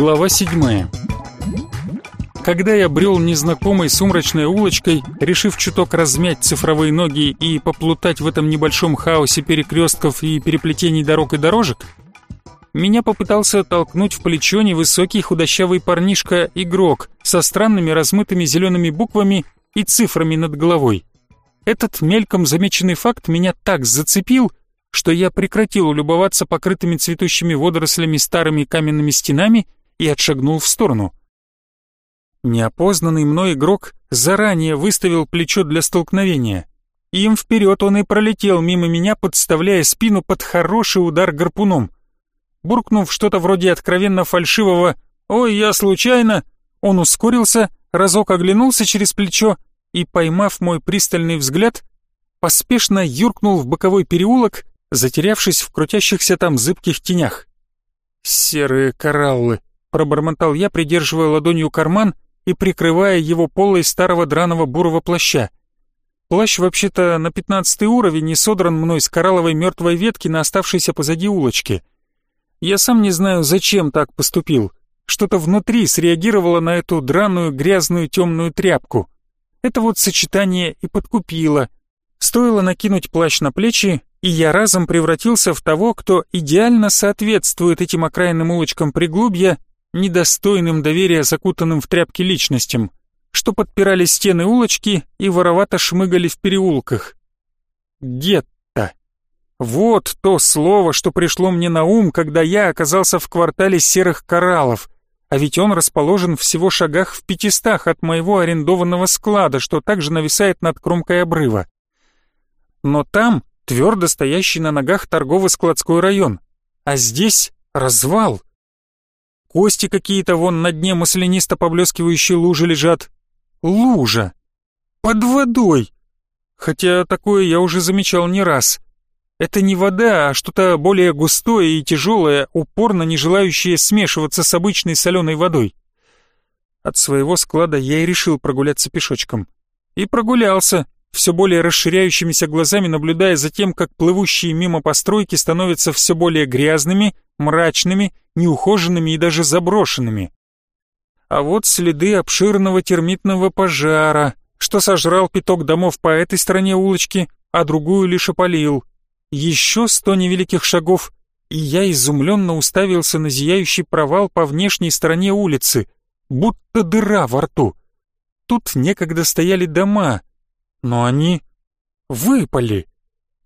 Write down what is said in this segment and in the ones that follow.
Глава 7 Когда я брел незнакомой сумрачной улочкой, решив чуток размять цифровые ноги и поплутать в этом небольшом хаосе перекрестков и переплетений дорог и дорожек, меня попытался толкнуть в плечо невысокий худощавый парнишка-игрок со странными размытыми зелеными буквами и цифрами над головой. Этот мельком замеченный факт меня так зацепил, что я прекратил улюбоваться покрытыми цветущими водорослями старыми каменными стенами и отшагнул в сторону. Неопознанный мной игрок заранее выставил плечо для столкновения. Им вперед он и пролетел мимо меня, подставляя спину под хороший удар гарпуном. Буркнув что-то вроде откровенно фальшивого «Ой, я случайно!», он ускорился, разок оглянулся через плечо и, поймав мой пристальный взгляд, поспешно юркнул в боковой переулок, затерявшись в крутящихся там зыбких тенях. «Серые кораллы», — пробормотал я, придерживая ладонью карман и прикрывая его полой старого драного бурого плаща. Плащ вообще-то на пятнадцатый уровень и содран мной с коралловой мертвой ветки на оставшейся позади улочки. Я сам не знаю, зачем так поступил. Что-то внутри среагировало на эту драную, грязную, темную тряпку. Это вот сочетание и подкупило. Стоило накинуть плащ на плечи, и я разом превратился в того, кто идеально соответствует этим окраинным улочкам приглубья, недостойным доверия закутанным в тряпки личностям, что подпирали стены улочки и воровато шмыгали в переулках. Гетто. Вот то слово, что пришло мне на ум, когда я оказался в квартале серых кораллов, а ведь он расположен всего шагах в пятистах от моего арендованного склада, что также нависает над кромкой обрыва. Но там твердо стоящий на ногах торгово-складской район. А здесь развал. Кости какие-то вон на дне маслянисто поблескивающие лужи лежат. Лужа. Под водой. Хотя такое я уже замечал не раз. Это не вода, а что-то более густое и тяжелое, упорно не желающее смешиваться с обычной соленой водой. От своего склада я и решил прогуляться пешочком. И прогулялся, все более расширяющимися глазами наблюдая за тем, как плывущие мимо постройки становятся все более грязными, мрачными, неухоженными и даже заброшенными. А вот следы обширного термитного пожара, что сожрал пяток домов по этой стороне улочки, а другую лишь опалил. Еще сто невеликих шагов, и я изумленно уставился на зияющий провал по внешней стороне улицы, будто дыра во рту. Тут некогда стояли дома, но они выпали,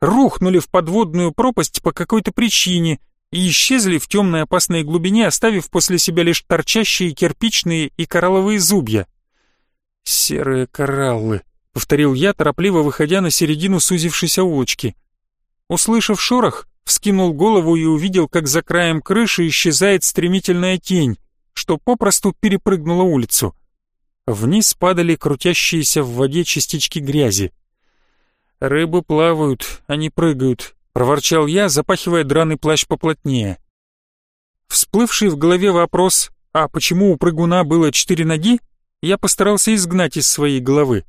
рухнули в подводную пропасть по какой-то причине и исчезли в темной опасной глубине, оставив после себя лишь торчащие кирпичные и коралловые зубья. «Серые кораллы», — повторил я, торопливо выходя на середину сузившейся улочки. Услышав шорох, вскинул голову и увидел, как за краем крыши исчезает стремительная тень, что попросту перепрыгнула улицу. Вниз падали крутящиеся в воде частички грязи. «Рыбы плавают, они прыгают», — проворчал я, запахивая драный плащ поплотнее. Всплывший в голове вопрос «А почему у прыгуна было четыре ноги?» я постарался изгнать из своей головы.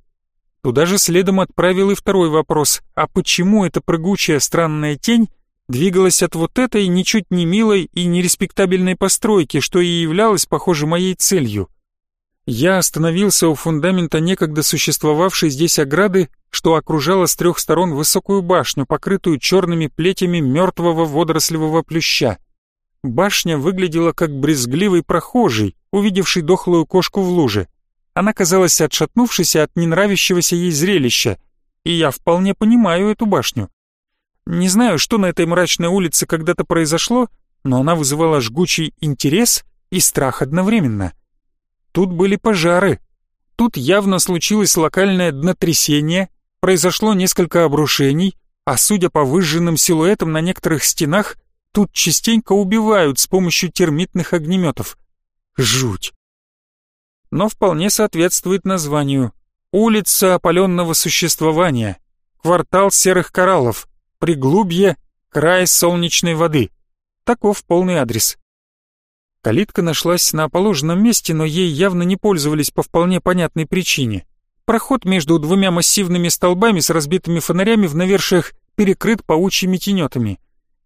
Туда же следом отправил и второй вопрос «А почему эта прыгучая странная тень двигалась от вот этой ничуть не милой и нереспектабельной постройки, что и являлось, похоже, моей целью?» Я остановился у фундамента некогда существовавшей здесь ограды, что окружала с трех сторон высокую башню, покрытую черными плетями мертвого водорослевого плюща. Башня выглядела как брезгливый прохожий, увидевший дохлую кошку в луже. Она казалась отшатнувшейся от ненравящегося ей зрелища, и я вполне понимаю эту башню. Не знаю, что на этой мрачной улице когда-то произошло, но она вызывала жгучий интерес и страх одновременно — Тут были пожары. Тут явно случилось локальное днотрясение, произошло несколько обрушений, а судя по выжженным силуэтам на некоторых стенах, тут частенько убивают с помощью термитных огнеметов. Жуть. Но вполне соответствует названию. Улица опаленного существования, квартал серых кораллов, приглубье, край солнечной воды. Таков полный адрес. Калитка нашлась на положенном месте, но ей явно не пользовались по вполне понятной причине. Проход между двумя массивными столбами с разбитыми фонарями в навершиях перекрыт паучьими тенетами.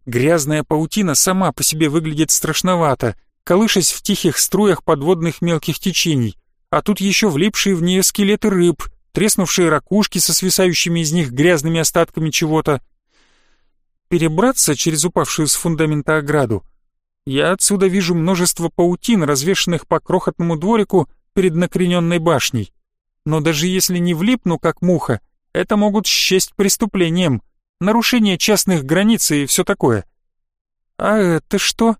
Грязная паутина сама по себе выглядит страшновато, колышась в тихих струях подводных мелких течений, а тут еще влипшие в нее скелеты рыб, треснувшие ракушки со свисающими из них грязными остатками чего-то. Перебраться через упавшую с фундамента ограду я отсюда вижу множество паутин, развешанных по крохотному дворику перед накрененной башней. Но даже если не влипну, как муха, это могут счесть преступлением, нарушение частных границ и все такое. А это что?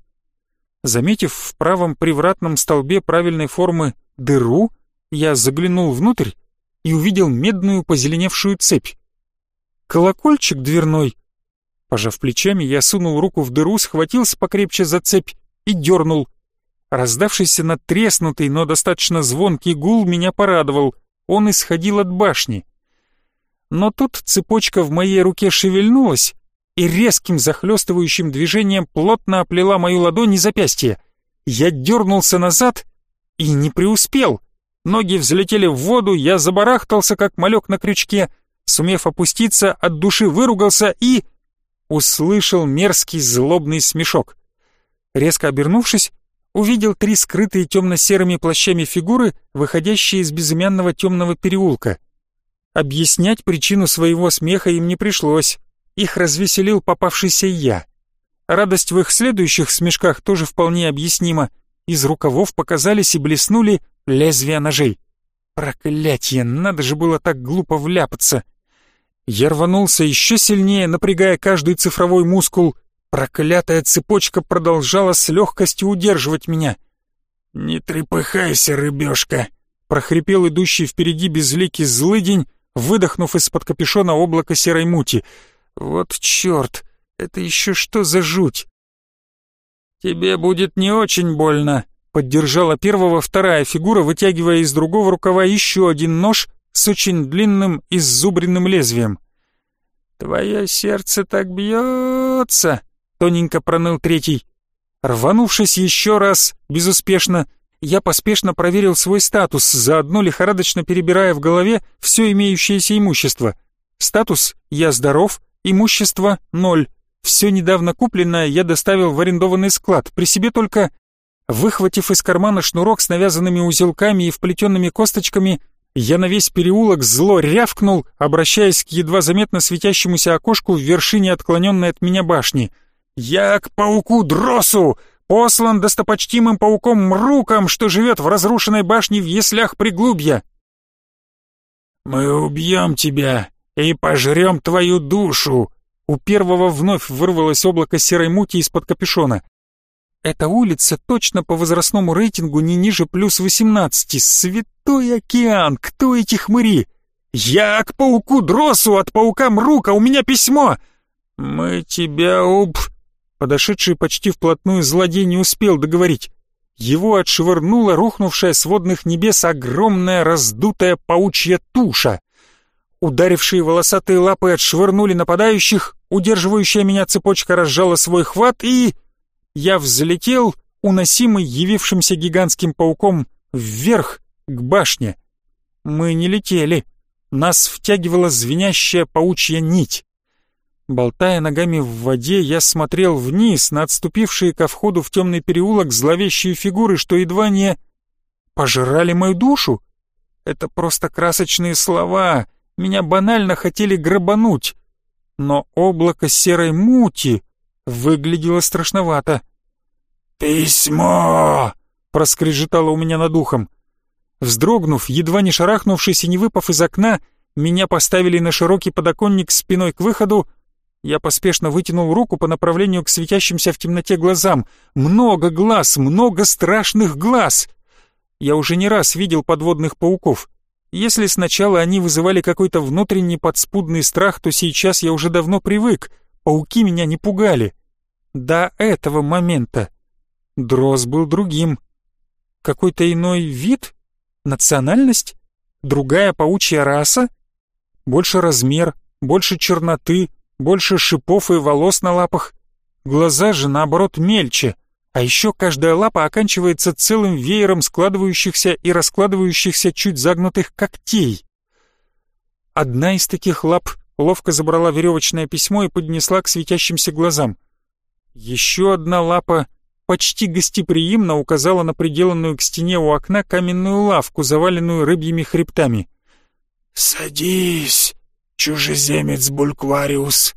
Заметив в правом привратном столбе правильной формы дыру, я заглянул внутрь и увидел медную позеленевшую цепь. Колокольчик дверной. Пожав плечами, я сунул руку в дыру, схватился покрепче за цепь и дернул. Раздавшийся надтреснутый, но достаточно звонкий гул меня порадовал. Он исходил от башни. Но тут цепочка в моей руке шевельнулась и резким захлестывающим движением плотно оплела мою ладонь и запястье. Я дернулся назад и не преуспел. Ноги взлетели в воду, я забарахтался, как малек на крючке, сумев опуститься, от души выругался и... Услышал мерзкий злобный смешок. Резко обернувшись, увидел три скрытые темно-серыми плащами фигуры, выходящие из безымянного темного переулка. Объяснять причину своего смеха им не пришлось. Их развеселил попавшийся я. Радость в их следующих смешках тоже вполне объяснима. Из рукавов показались и блеснули лезвия ножей. Проклятье, надо же было так глупо вляпаться. Я рванулся еще сильнее, напрягая каждый цифровой мускул. Проклятая цепочка продолжала с легкостью удерживать меня. «Не трепыхайся, рыбешка!» — прохрипел идущий впереди безликий злыдень, выдохнув из-под капюшона облако серой мути. «Вот черт! Это еще что за жуть?» «Тебе будет не очень больно», — поддержала первого вторая фигура, вытягивая из другого рукава еще один нож с очень длинным и зубренным лезвием. «Твое сердце так бьется», — тоненько проныл третий. Рванувшись еще раз, безуспешно, я поспешно проверил свой статус, заодно лихорадочно перебирая в голове все имеющееся имущество. Статус «Я здоров», имущество «Ноль». Все недавно купленное я доставил в арендованный склад, при себе только... Выхватив из кармана шнурок с навязанными узелками и вплетенными косточками, я на весь переулок зло рявкнул, обращаясь к едва заметно светящемуся окошку в вершине отклоненной от меня башни. «Я к пауку Дросу! послан достопочтимым пауком Мруком, что живет в разрушенной башне в яслях приглубья. «Мы убьем тебя и пожрем твою душу!» У первого вновь вырвалось облако серой мути из-под капюшона. Эта улица точно по возрастному рейтингу не ниже плюс 18. Святой океан, кто эти хмыри? Я к пауку Дросу от паука Мрука, у меня письмо. Мы тебя уб... Подошедший почти вплотную злодей не успел договорить. Его отшвырнула рухнувшая с водных небес огромная раздутая паучья туша. Ударившие волосатые лапы отшвырнули нападающих, удерживающая меня цепочка разжала свой хват и... Я взлетел, уносимый явившимся гигантским пауком, вверх, к башне. Мы не летели. Нас втягивала звенящая паучья нить. Болтая ногами в воде, я смотрел вниз на отступившие ко входу в темный переулок зловещие фигуры, что едва не... Пожирали мою душу? Это просто красочные слова. Меня банально хотели грабануть. Но облако серой мути выглядело страшновато. «Письмо!» — проскрежетало у меня над ухом. Вздрогнув, едва не шарахнувшись и не выпав из окна, меня поставили на широкий подоконник спиной к выходу, я поспешно вытянул руку по направлению к светящимся в темноте глазам. Много глаз, много страшных глаз! Я уже не раз видел подводных пауков. Если сначала они вызывали какой-то внутренний подспудный страх, то сейчас я уже давно привык. Пауки меня не пугали. До этого момента. Дрозд был другим. Какой-то иной вид? Национальность? Другая паучья раса? Больше размер, больше черноты, больше шипов и волос на лапах. Глаза же, наоборот, мельче, а еще каждая лапа оканчивается целым веером складывающихся и раскладывающихся чуть загнутых когтей. Одна из таких лап ловко забрала веревочное письмо и поднесла к светящимся глазам. Еще одна лапа почти гостеприимно указала на приделанную к стене у окна каменную лавку, заваленную рыбьими хребтами. «Садись, чужеземец Бульквариус!»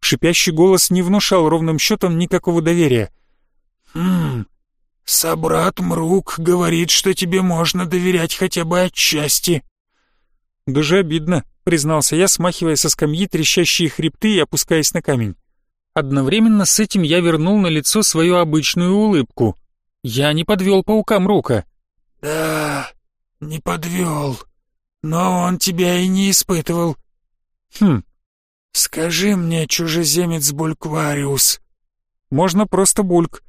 Шипящий голос не внушал ровным счетом никакого доверия. «Хм, собрат Мрук говорит, что тебе можно доверять хотя бы отчасти». «Даже обидно», — признался я, смахивая со скамьи трещащие хребты и опускаясь на камень. Одновременно с этим я вернул на лицо свою обычную улыбку. Я не подвел паука Мрука. «Да, не подвел. Но он тебя и не испытывал». «Хм, скажи мне, чужеземец Бульквариус». «Можно просто Бульк».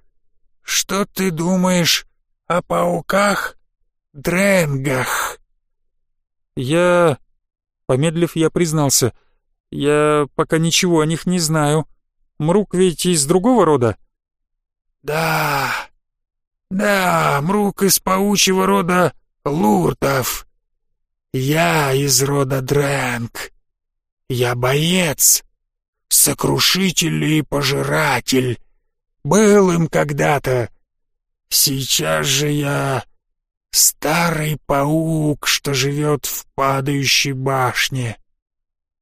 «Что ты думаешь о пауках Дренгах?» «Я...» Помедлив, я признался. «Я пока ничего о них не знаю». Мрук ведь из другого рода?» «Да, да, Мрук из паучьего рода Луртов. Я из рода Дрэнк. Я боец, сокрушитель и пожиратель. Был им когда-то. Сейчас же я старый паук, что живет в падающей башне».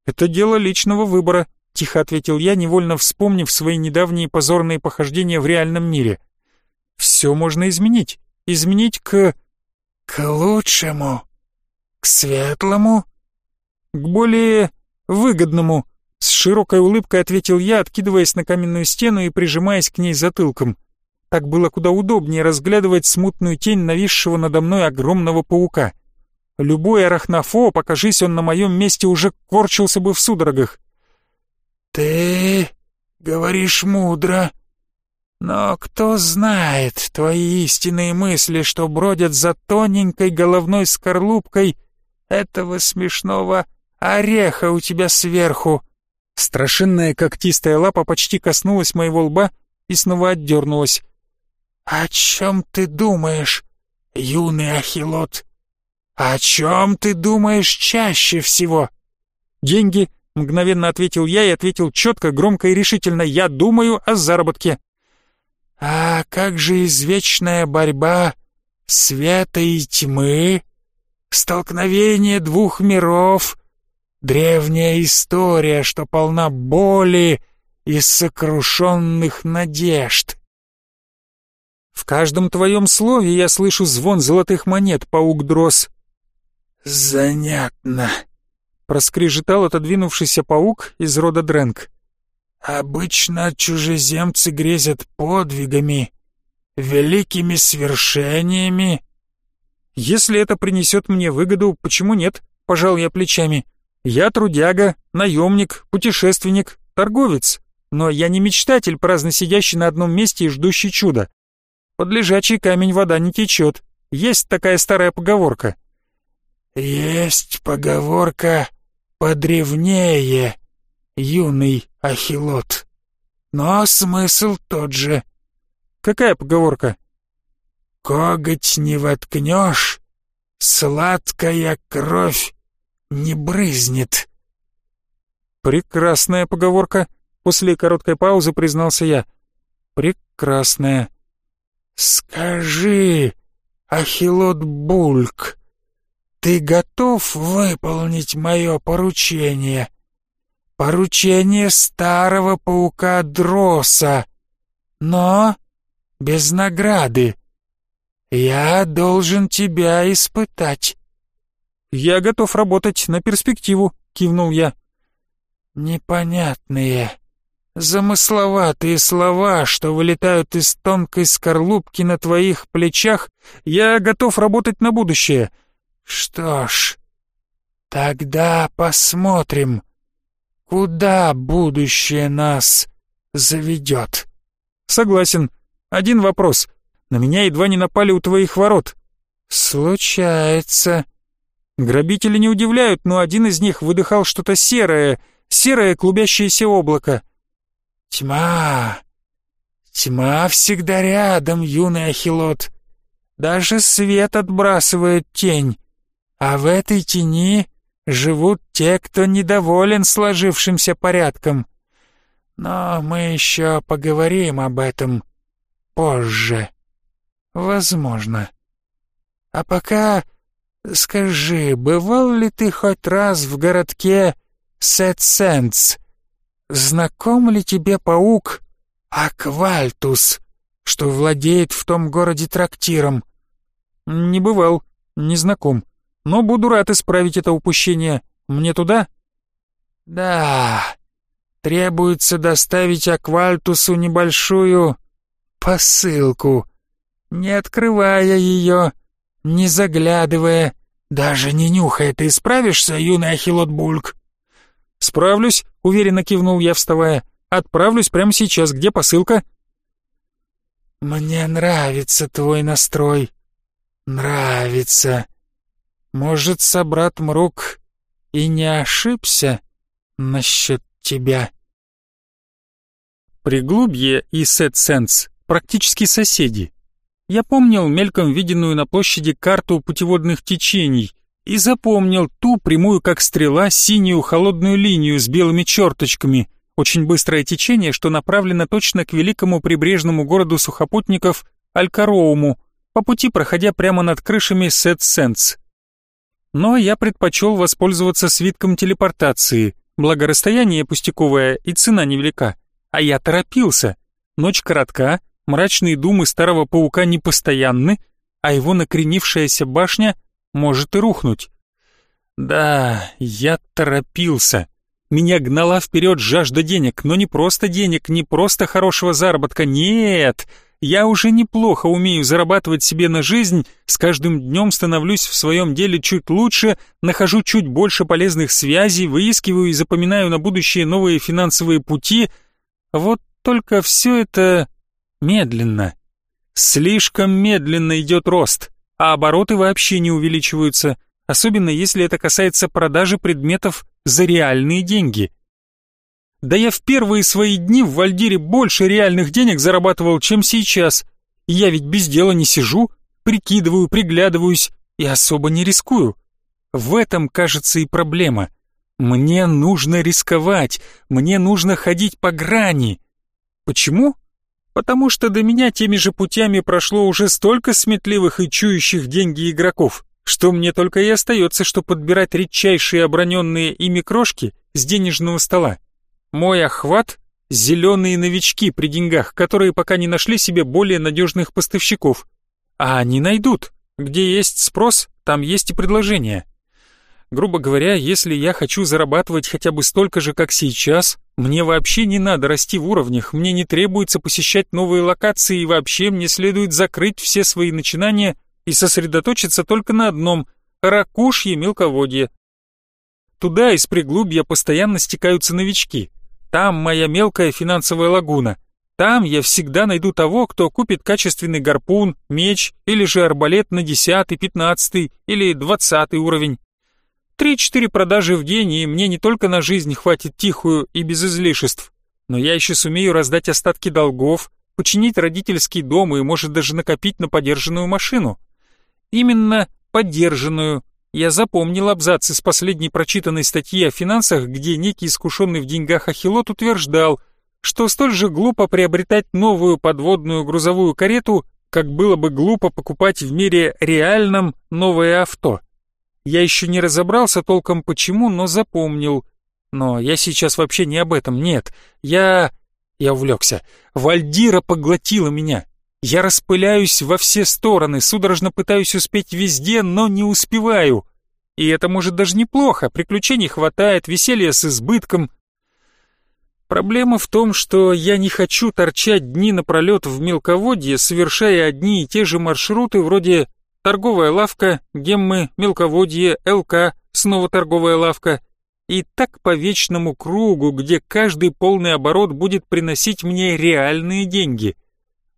«Это дело личного выбора», — тихо ответил я, невольно вспомнив свои недавние позорные похождения в реальном мире. «Все можно изменить. Изменить к... к лучшему, к светлому, к более выгодному», — с широкой улыбкой ответил я, откидываясь на каменную стену и прижимаясь к ней затылком. Так было куда удобнее разглядывать смутную тень нависшего надо мной огромного паука. Любой арахнофо, покажись он на моем месте, уже корчился бы в судорогах. «Ты говоришь мудро, но кто знает твои истинные мысли, что бродят за тоненькой головной скорлупкой этого смешного ореха у тебя сверху?» Страшенная когтистая лапа почти коснулась моего лба и снова отдернулась. «О чем ты думаешь, юный ахилот? О чем ты думаешь чаще всего?» «Деньги», Мгновенно ответил я и ответил четко, громко и решительно. Я думаю о заработке. А как же извечная борьба света и тьмы? Столкновение двух миров? Древняя история, что полна боли и сокрушенных надежд. В каждом твоем слове я слышу звон золотых монет, паук Дрос. Занятно проскрежетал отодвинувшийся паук из рода Дрэнк. «Обычно чужеземцы грезят подвигами, великими свершениями». «Если это принесет мне выгоду, почему нет?» — пожал я плечами. «Я трудяга, наемник, путешественник, торговец, но я не мечтатель, праздно сидящий на одном месте и ждущий чуда. Под лежачий камень вода не течет. Есть такая старая поговорка». «Есть поговорка подревнее, юный ахилот. Но смысл тот же. Какая поговорка? Коготь не воткнешь, сладкая кровь не брызнет. Прекрасная поговорка. После короткой паузы признался я. Прекрасная. Скажи, Ахилот Бульк, ты готов выполнить мое поручение? Поручение старого паука Дроса, но без награды. Я должен тебя испытать. Я готов работать на перспективу, кивнул я. Непонятные, замысловатые слова, что вылетают из тонкой скорлупки на твоих плечах, я готов работать на будущее. Что ж, тогда посмотрим, куда будущее нас заведет. Согласен. Один вопрос. На меня едва не напали у твоих ворот. Случается. Грабители не удивляют, но один из них выдыхал что-то серое, серое клубящееся облако. Тьма. Тьма всегда рядом, юный ахилот. Даже свет отбрасывает тень. А в этой тени живут те, кто недоволен сложившимся порядком. Но мы еще поговорим об этом. позже. Возможно. А пока скажи, бывал ли ты хоть раз в городке Сетсенс? Знаком ли тебе паук Аквальтус, что владеет в том городе трактиром? Не бывал, не знаком, но буду рад исправить это упущение. Мне туда? Да, требуется доставить Аквальтусу небольшую посылку, не открывая ее, не заглядывая, даже не нюхая. Ты справишься, юный Ахилот Бульк? «Справлюсь», — уверенно кивнул я, вставая. «Отправлюсь прямо сейчас. Где посылка?» «Мне нравится твой настрой. Нравится. Может, собрат Мрук и не ошибся насчет тебя?» Приглубье и Сет-Сенс практически соседи. Я помнил мельком виденную на площади карту путеводных течений и запомнил ту прямую как стрела синюю холодную линию с белыми черточками, очень быстрое течение, что направлено точно к великому прибрежному городу сухопутников Алькароуму, по пути проходя прямо над крышами Сет-Сенс. Но я предпочел воспользоваться свитком телепортации, благо расстояние пустяковое и цена невелика. А я торопился. Ночь коротка, мрачные думы старого паука непостоянны, а его накренившаяся башня может и рухнуть. Да, я торопился. Меня гнала вперед жажда денег, но не просто денег, не просто хорошего заработка, нет. Я уже неплохо умею зарабатывать себе на жизнь, с каждым днем становлюсь в своем деле чуть лучше, нахожу чуть больше полезных связей, выискиваю и запоминаю на будущее новые финансовые пути. Вот только все это медленно. Слишком медленно идет рост, а обороты вообще не увеличиваются, особенно если это касается продажи предметов за реальные деньги. Да я в первые свои дни в Вальдире больше реальных денег зарабатывал, чем сейчас. я ведь без дела не сижу, прикидываю, приглядываюсь и особо не рискую. В этом, кажется, и проблема. Мне нужно рисковать, мне нужно ходить по грани. Почему? Потому что до меня теми же путями прошло уже столько сметливых и чующих деньги игроков, что мне только и остается, что подбирать редчайшие оброненные ими крошки с денежного стола. Мой охват — зеленые новички при деньгах, которые пока не нашли себе более надежных поставщиков. А они найдут. Где есть спрос, там есть и предложение. Грубо говоря, если я хочу зарабатывать хотя бы столько же, как сейчас, мне вообще не надо расти в уровнях, мне не требуется посещать новые локации и вообще мне следует закрыть все свои начинания и сосредоточиться только на одном — ракушье мелководье. Туда из приглубья постоянно стекаются новички. Там моя мелкая финансовая лагуна. Там я всегда найду того, кто купит качественный гарпун, меч или же арбалет на 10, 15 или 20 уровень. Три-четыре продажи в день, и мне не только на жизнь хватит тихую и без излишеств, но я еще сумею раздать остатки долгов, починить родительский дом и, может, даже накопить на подержанную машину. Именно подержанную. Я запомнил абзац из последней прочитанной статьи о финансах, где некий искушенный в деньгах Ахилот утверждал, что столь же глупо приобретать новую подводную грузовую карету, как было бы глупо покупать в мире реальном новое авто. Я еще не разобрался толком почему, но запомнил. Но я сейчас вообще не об этом, нет. Я... я увлекся. Вальдира поглотила меня. Я распыляюсь во все стороны, судорожно пытаюсь успеть везде, но не успеваю. И это может даже неплохо, приключений хватает, веселья с избытком. Проблема в том, что я не хочу торчать дни напролет в мелководье, совершая одни и те же маршруты вроде торговая лавка, геммы, мелководье, ЛК, снова торговая лавка. И так по вечному кругу, где каждый полный оборот будет приносить мне реальные деньги.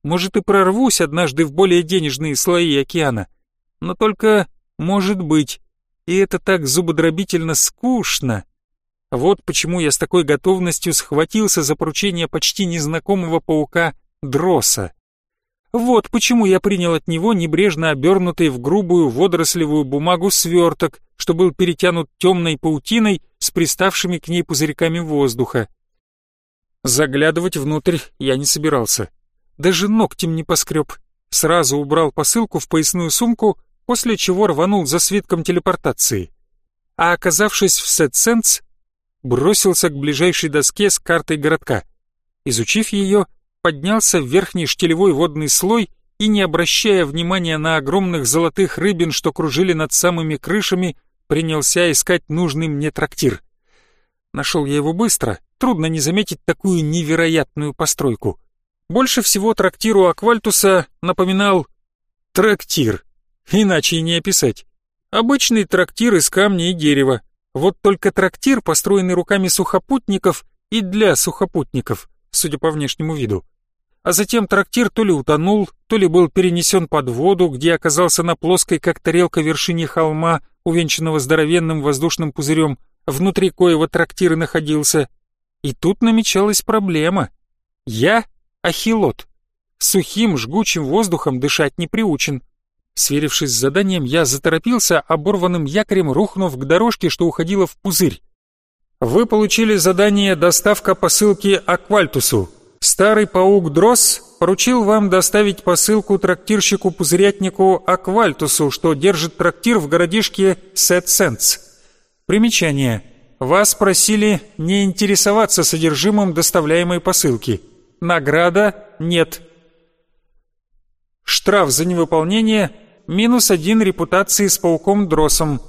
Может и прорвусь однажды в более денежные слои океана. Но только может быть. И это так зубодробительно скучно. Вот почему я с такой готовностью схватился за поручение почти незнакомого паука Дроса. Вот почему я принял от него небрежно обернутый в грубую водорослевую бумагу сверток, что был перетянут темной паутиной с приставшими к ней пузырьками воздуха. Заглядывать внутрь я не собирался. даже ногтем не поскреб. Сразу убрал посылку в поясную сумку, после чего рванул за свитком телепортации. А оказавшись в Сетсенс, бросился к ближайшей доске с картой городка. Изучив ее, поднялся в верхний штилевой водный слой и, не обращая внимания на огромных золотых рыбин, что кружили над самыми крышами, принялся искать нужный мне трактир. Нашел я его быстро, трудно не заметить такую невероятную постройку. Больше всего трактиру Аквальтуса напоминал трактир, иначе и не описать. Обычный трактир из камня и дерева. Вот только трактир, построенный руками сухопутников и для сухопутников, судя по внешнему виду. А затем трактир то ли утонул, то ли был перенесен под воду, где оказался на плоской, как тарелка вершине холма, увенчанного здоровенным воздушным пузырем, внутри коего трактир и находился. И тут намечалась проблема. Я ахилот. Сухим, жгучим воздухом дышать не приучен. Сверившись с заданием, я заторопился, оборванным якорем рухнув к дорожке, что уходила в пузырь. Вы получили задание «Доставка посылки Аквальтусу». Старый паук Дрос поручил вам доставить посылку трактирщику-пузырятнику Аквальтусу, что держит трактир в городишке Сет-Сенс. Примечание. Вас просили не интересоваться содержимым доставляемой посылки. Награда нет. Штраф за невыполнение – минус один репутации с пауком Дросом.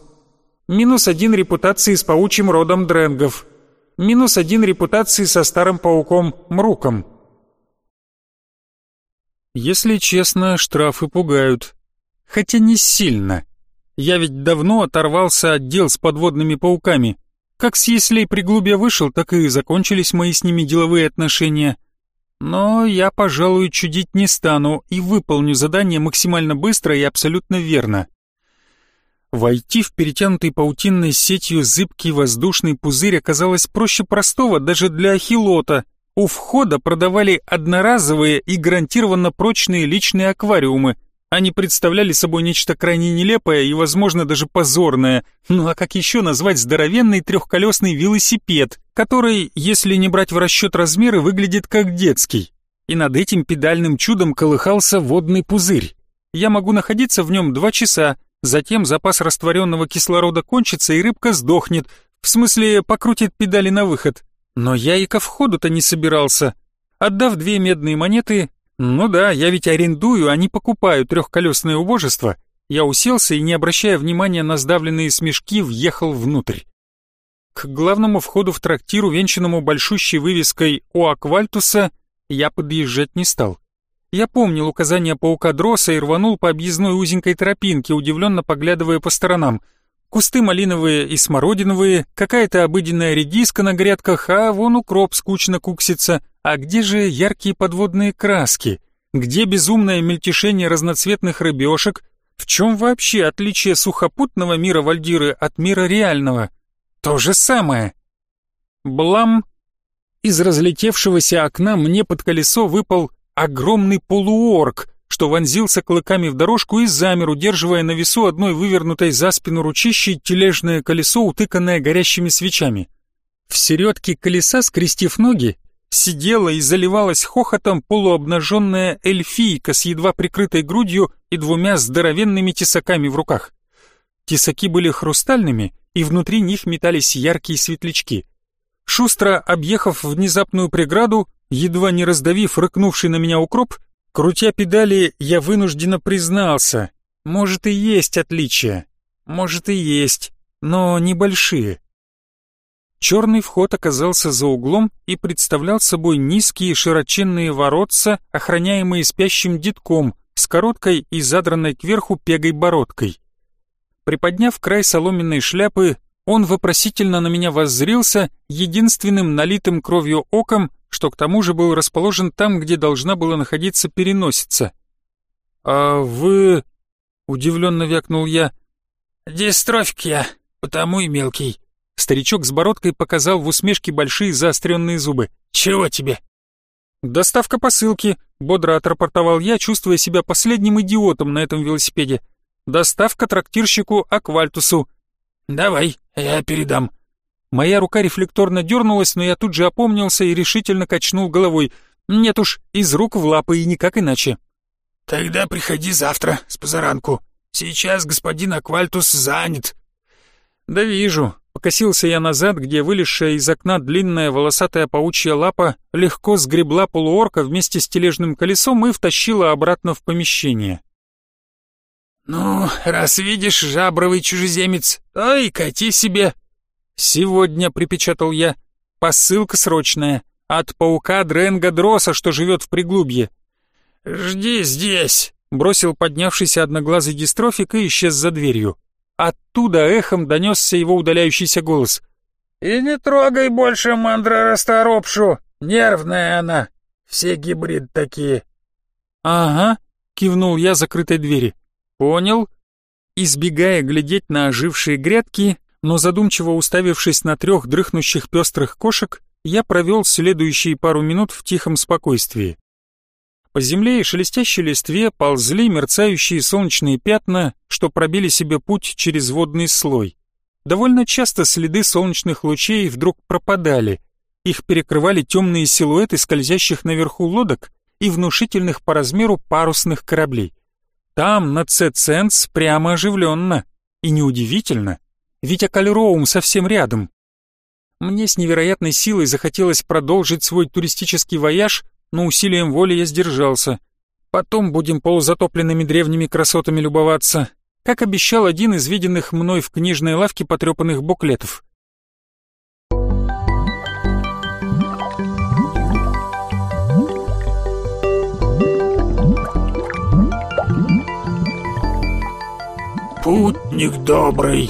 Минус один репутации с паучьим родом Дренгов. Минус один репутации со старым пауком Мруком. Если честно, штрафы пугают. Хотя не сильно. Я ведь давно оторвался от дел с подводными пауками. Как с Еслей приглубья вышел, так и закончились мои с ними деловые отношения. Но я, пожалуй, чудить не стану и выполню задание максимально быстро и абсолютно верно. Войти в перетянутый паутинной сетью зыбкий воздушный пузырь оказалось проще простого даже для ахилота. У входа продавали одноразовые и гарантированно прочные личные аквариумы, они представляли собой нечто крайне нелепое и, возможно, даже позорное. Ну а как еще назвать здоровенный трехколесный велосипед, который, если не брать в расчет размеры, выглядит как детский? И над этим педальным чудом колыхался водный пузырь. Я могу находиться в нем два часа, затем запас растворенного кислорода кончится и рыбка сдохнет, в смысле покрутит педали на выход. Но я и ко входу-то не собирался. Отдав две медные монеты, ну да, я ведь арендую, а не покупаю трехколесное убожество. Я уселся и, не обращая внимания на сдавленные смешки, въехал внутрь. К главному входу в трактир, увенчанному большущей вывеской «У Аквальтуса», я подъезжать не стал. Я помнил указания паука Дроса и рванул по объездной узенькой тропинке, удивленно поглядывая по сторонам. Кусты малиновые и смородиновые, какая-то обыденная редиска на грядках, а вон укроп скучно куксится — а где же яркие подводные краски? Где безумное мельтешение разноцветных рыбешек? В чем вообще отличие сухопутного мира Вальдиры от мира реального? То же самое. Блам! Из разлетевшегося окна мне под колесо выпал огромный полуорк, что вонзился клыками в дорожку и замер, удерживая на весу одной вывернутой за спину ручищей тележное колесо, утыканное горящими свечами. В середке колеса, скрестив ноги, сидела и заливалась хохотом полуобнаженная эльфийка с едва прикрытой грудью и двумя здоровенными тесаками в руках. Тесаки были хрустальными, и внутри них метались яркие светлячки. Шустро объехав внезапную преграду, едва не раздавив рыкнувший на меня укроп, крутя педали, я вынужденно признался. Может и есть отличия, может и есть, но небольшие. Черный вход оказался за углом и представлял собой низкие широченные воротца, охраняемые спящим детком с короткой и задранной кверху пегой-бородкой. Приподняв край соломенной шляпы, он вопросительно на меня воззрился единственным налитым кровью оком, что к тому же был расположен там, где должна была находиться переносица. «А вы...» — удивленно вякнул я. «Дистрофик я, потому и мелкий», Старичок с бородкой показал в усмешке большие заостренные зубы. «Чего тебе?» «Доставка посылки», — бодро отрапортовал я, чувствуя себя последним идиотом на этом велосипеде. «Доставка трактирщику Аквальтусу». «Давай, я передам». Моя рука рефлекторно дернулась, но я тут же опомнился и решительно качнул головой. Нет уж, из рук в лапы и никак иначе. Тогда приходи завтра с позаранку. Сейчас господин Аквальтус занят. Да вижу. Покосился я назад, где вылезшая из окна длинная волосатая паучья лапа легко сгребла полуорка вместе с тележным колесом и втащила обратно в помещение. «Ну, раз видишь, жабровый чужеземец, то и кати себе». «Сегодня», — припечатал я, — «посылка срочная, от паука Дренга Дроса, что живет в приглубье». «Жди здесь», — бросил поднявшийся одноглазый дистрофик и исчез за дверью. Оттуда эхом донесся его удаляющийся голос. «И не трогай больше мандра расторопшу, нервная она, все гибрид такие». «Ага», — кивнул я закрытой двери. «Понял». Избегая глядеть на ожившие грядки, но задумчиво уставившись на трех дрыхнущих пестрых кошек, я провел следующие пару минут в тихом спокойствии. По земле и шелестящей листве ползли мерцающие солнечные пятна, что пробили себе путь через водный слой. Довольно часто следы солнечных лучей вдруг пропадали. Их перекрывали темные силуэты скользящих наверху лодок и внушительных по размеру парусных кораблей. Там, на Цеценс, прямо оживленно. И неудивительно, ведь Акальроум совсем рядом. Мне с невероятной силой захотелось продолжить свой туристический вояж, но усилием воли я сдержался. Потом будем полузатопленными древними красотами любоваться, как обещал один из виденных мной в книжной лавке потрепанных буклетов. «Путник добрый!»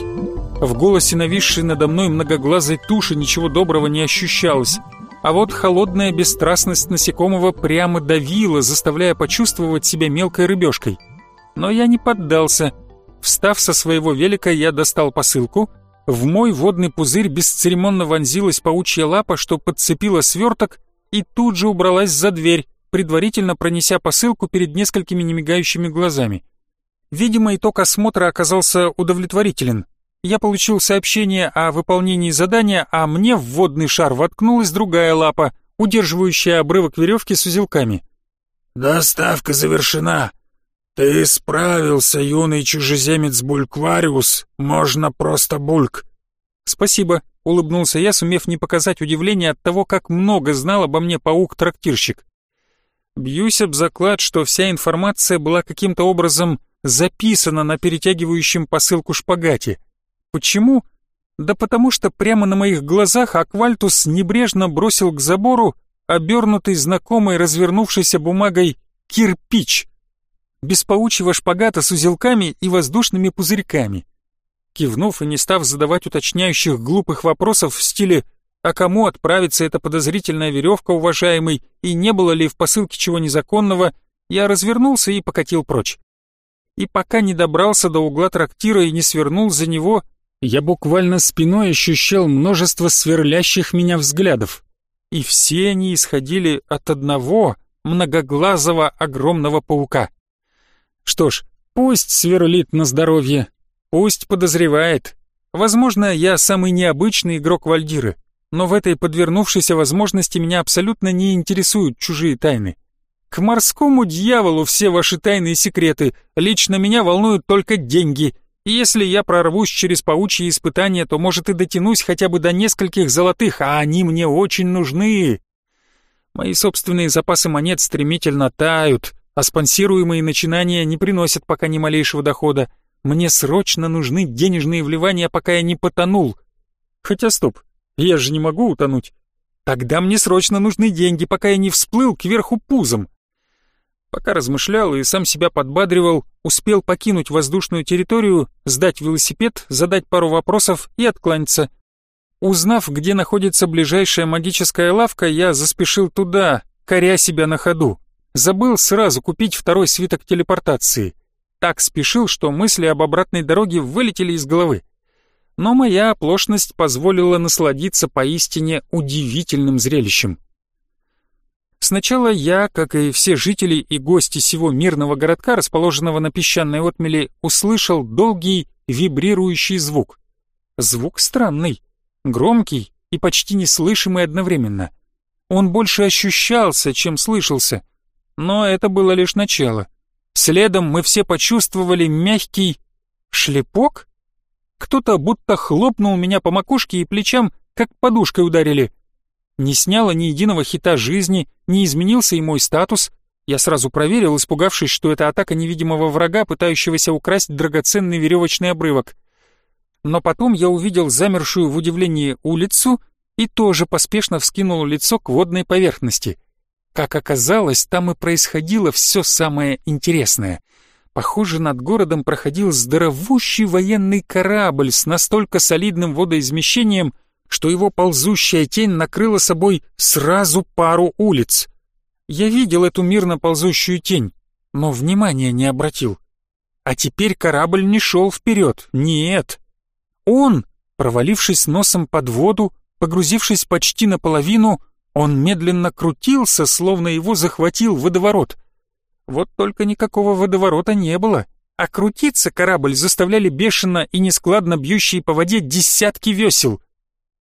В голосе нависшей надо мной многоглазой туши ничего доброго не ощущалось а вот холодная бесстрастность насекомого прямо давила, заставляя почувствовать себя мелкой рыбешкой. Но я не поддался. Встав со своего велика, я достал посылку. В мой водный пузырь бесцеремонно вонзилась паучья лапа, что подцепила сверток и тут же убралась за дверь, предварительно пронеся посылку перед несколькими немигающими глазами. Видимо, итог осмотра оказался удовлетворителен я получил сообщение о выполнении задания, а мне в водный шар воткнулась другая лапа, удерживающая обрывок веревки с узелками. «Доставка завершена. Ты справился, юный чужеземец Бульквариус, можно просто Бульк». «Спасибо», — улыбнулся я, сумев не показать удивления от того, как много знал обо мне паук-трактирщик. Бьюсь об заклад, что вся информация была каким-то образом записана на перетягивающем посылку шпагате. Почему? Да потому что прямо на моих глазах Аквальтус небрежно бросил к забору обернутый знакомой развернувшейся бумагой кирпич, без паучьего шпагата с узелками и воздушными пузырьками. Кивнув и не став задавать уточняющих глупых вопросов в стиле «А кому отправится эта подозрительная веревка, уважаемый, и не было ли в посылке чего незаконного?», я развернулся и покатил прочь. И пока не добрался до угла трактира и не свернул за него, я буквально спиной ощущал множество сверлящих меня взглядов. И все они исходили от одного многоглазого огромного паука. Что ж, пусть сверлит на здоровье, пусть подозревает. Возможно, я самый необычный игрок Вальдиры, но в этой подвернувшейся возможности меня абсолютно не интересуют чужие тайны. К морскому дьяволу все ваши тайные секреты, лично меня волнуют только деньги — если я прорвусь через паучьи испытания, то, может, и дотянусь хотя бы до нескольких золотых, а они мне очень нужны. Мои собственные запасы монет стремительно тают, а спонсируемые начинания не приносят пока ни малейшего дохода. Мне срочно нужны денежные вливания, пока я не потонул. Хотя стоп, я же не могу утонуть. Тогда мне срочно нужны деньги, пока я не всплыл кверху пузом. Пока размышлял и сам себя подбадривал, успел покинуть воздушную территорию, сдать велосипед, задать пару вопросов и откланяться. Узнав, где находится ближайшая магическая лавка, я заспешил туда, коря себя на ходу. Забыл сразу купить второй свиток телепортации. Так спешил, что мысли об обратной дороге вылетели из головы. Но моя оплошность позволила насладиться поистине удивительным зрелищем. Сначала я, как и все жители и гости сего мирного городка, расположенного на песчаной отмели, услышал долгий вибрирующий звук. Звук странный, громкий и почти неслышимый одновременно. Он больше ощущался, чем слышался. Но это было лишь начало. Следом мы все почувствовали мягкий шлепок. Кто-то будто хлопнул меня по макушке и плечам, как подушкой ударили. Не сняло ни единого хита жизни, не изменился и мой статус. Я сразу проверил, испугавшись, что это атака невидимого врага, пытающегося украсть драгоценный веревочный обрывок. Но потом я увидел замершую в удивлении улицу и тоже поспешно вскинул лицо к водной поверхности. Как оказалось, там и происходило все самое интересное. Похоже, над городом проходил здоровущий военный корабль с настолько солидным водоизмещением, что его ползущая тень накрыла собой сразу пару улиц. Я видел эту мирно ползущую тень, но внимания не обратил. А теперь корабль не шел вперед, нет. Он, провалившись носом под воду, погрузившись почти наполовину, он медленно крутился, словно его захватил водоворот. Вот только никакого водоворота не было, а крутиться корабль заставляли бешено и нескладно бьющие по воде десятки весел.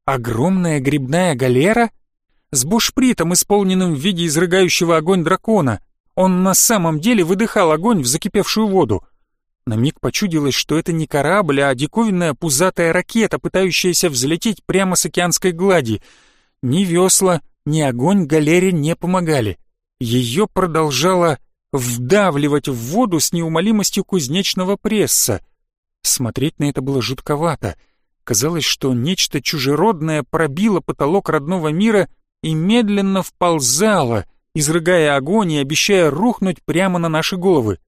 Огромная грибная галера с бушпритом, исполненным в виде изрыгающего огонь дракона. Он на самом деле выдыхал огонь в закипевшую воду. На миг почудилось, что это не корабль, а диковинная пузатая ракета, пытающаяся взлететь прямо с океанской глади. Ни весла, ни огонь галере не помогали. Ее продолжало вдавливать в воду с неумолимостью кузнечного пресса. Смотреть на это было жутковато — Казалось, что нечто чужеродное пробило потолок родного мира и медленно вползало, изрыгая огонь и обещая рухнуть прямо на наши головы.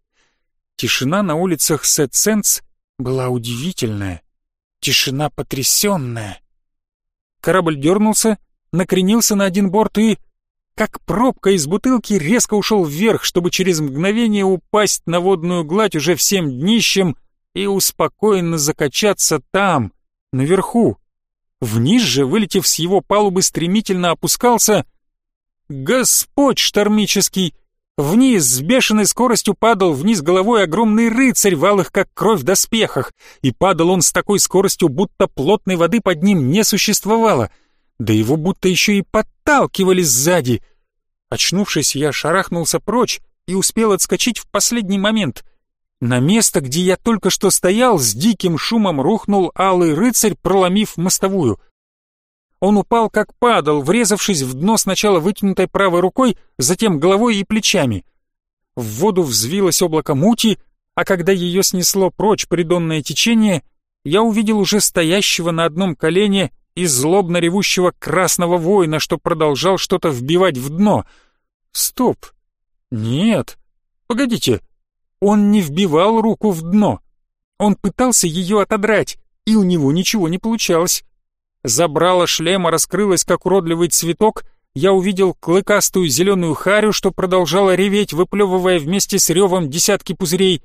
Тишина на улицах Сетсенс была удивительная. Тишина потрясенная. Корабль дернулся, накренился на один борт и, как пробка из бутылки, резко ушел вверх, чтобы через мгновение упасть на водную гладь уже всем днищем и успокоенно закачаться там, наверху. Вниз же, вылетев с его палубы, стремительно опускался... Господь штормический! Вниз с бешеной скоростью падал вниз головой огромный рыцарь в алых, как кровь, в доспехах, и падал он с такой скоростью, будто плотной воды под ним не существовало, да его будто еще и подталкивали сзади. Очнувшись, я шарахнулся прочь и успел отскочить в последний момент — на место, где я только что стоял, с диким шумом рухнул алый рыцарь, проломив мостовую. Он упал как падал, врезавшись в дно сначала вытянутой правой рукой, затем головой и плечами. В воду взвилось облако мути, а когда ее снесло прочь придонное течение, я увидел уже стоящего на одном колене и злобно ревущего красного воина, что продолжал что-то вбивать в дно. Стоп! Нет! Погодите! Он не вбивал руку в дно. Он пытался ее отодрать, и у него ничего не получалось. Забрало шлема раскрылось, как уродливый цветок, я увидел клыкастую зеленую харю, что продолжала реветь, выплевывая вместе с ревом десятки пузырей.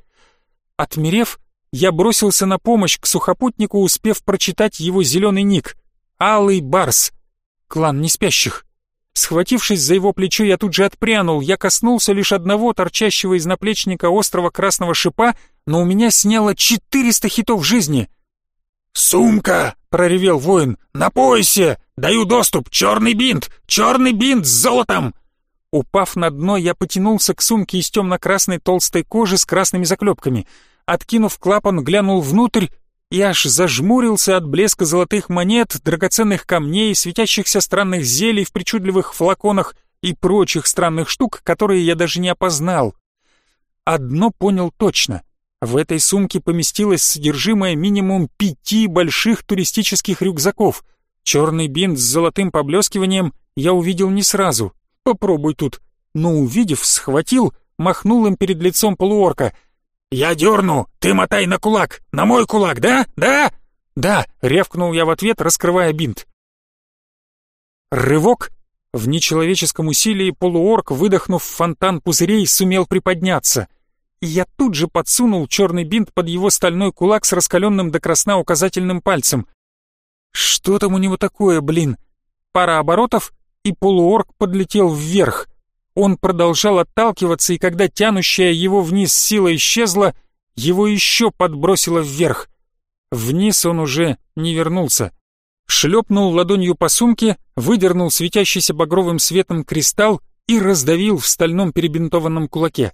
Отмерев, я бросился на помощь к сухопутнику, успев прочитать его зеленый ник. «Алый Барс». Клан неспящих. Схватившись за его плечо, я тут же отпрянул. Я коснулся лишь одного торчащего из наплечника острого красного шипа, но у меня сняло 400 хитов жизни. «Сумка!» — проревел воин. «На поясе! Даю доступ! Черный бинт! Черный бинт с золотом!» Упав на дно, я потянулся к сумке из темно-красной толстой кожи с красными заклепками. Откинув клапан, глянул внутрь и аж зажмурился от блеска золотых монет, драгоценных камней, светящихся странных зелий в причудливых флаконах и прочих странных штук, которые я даже не опознал. Одно понял точно. В этой сумке поместилось содержимое минимум пяти больших туристических рюкзаков. Черный бинт с золотым поблескиванием я увидел не сразу. Попробуй тут. Но увидев, схватил, махнул им перед лицом полуорка — «Я дерну, ты мотай на кулак, на мой кулак, да? Да?» «Да», — рявкнул я в ответ, раскрывая бинт. Рывок. В нечеловеческом усилии полуорк, выдохнув фонтан пузырей, сумел приподняться. И я тут же подсунул черный бинт под его стальной кулак с раскаленным до красна указательным пальцем. Что там у него такое, блин? Пара оборотов, и полуорк подлетел вверх. Он продолжал отталкиваться, и когда тянущая его вниз сила исчезла, его еще подбросило вверх. Вниз он уже не вернулся. шлепнул ладонью по сумке, выдернул светящийся багровым светом кристалл и раздавил в стальном перебинтованном кулаке.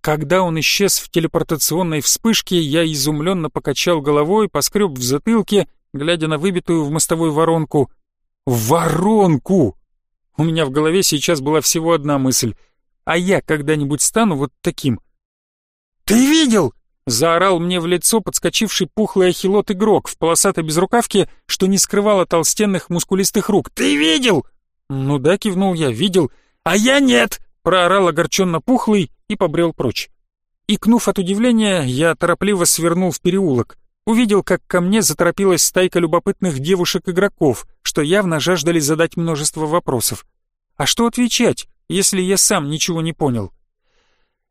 Когда он исчез в телепортационной вспышке, я изумленно покачал головой, поскреб в затылке, глядя на выбитую в мостовой воронку. Воронку! У меня в голове сейчас была всего одна мысль. А я когда-нибудь стану вот таким? «Ты видел?» — заорал мне в лицо подскочивший пухлый ахилот-игрок в полосатой безрукавке, что не скрывало толстенных мускулистых рук. «Ты видел?» «Ну да», — кивнул я, — «видел». «А я нет!» — проорал огорченно пухлый и побрел прочь. Икнув от удивления, я торопливо свернул в переулок. Увидел, как ко мне заторопилась стайка любопытных девушек-игроков, что явно жаждали задать множество вопросов. А что отвечать, если я сам ничего не понял?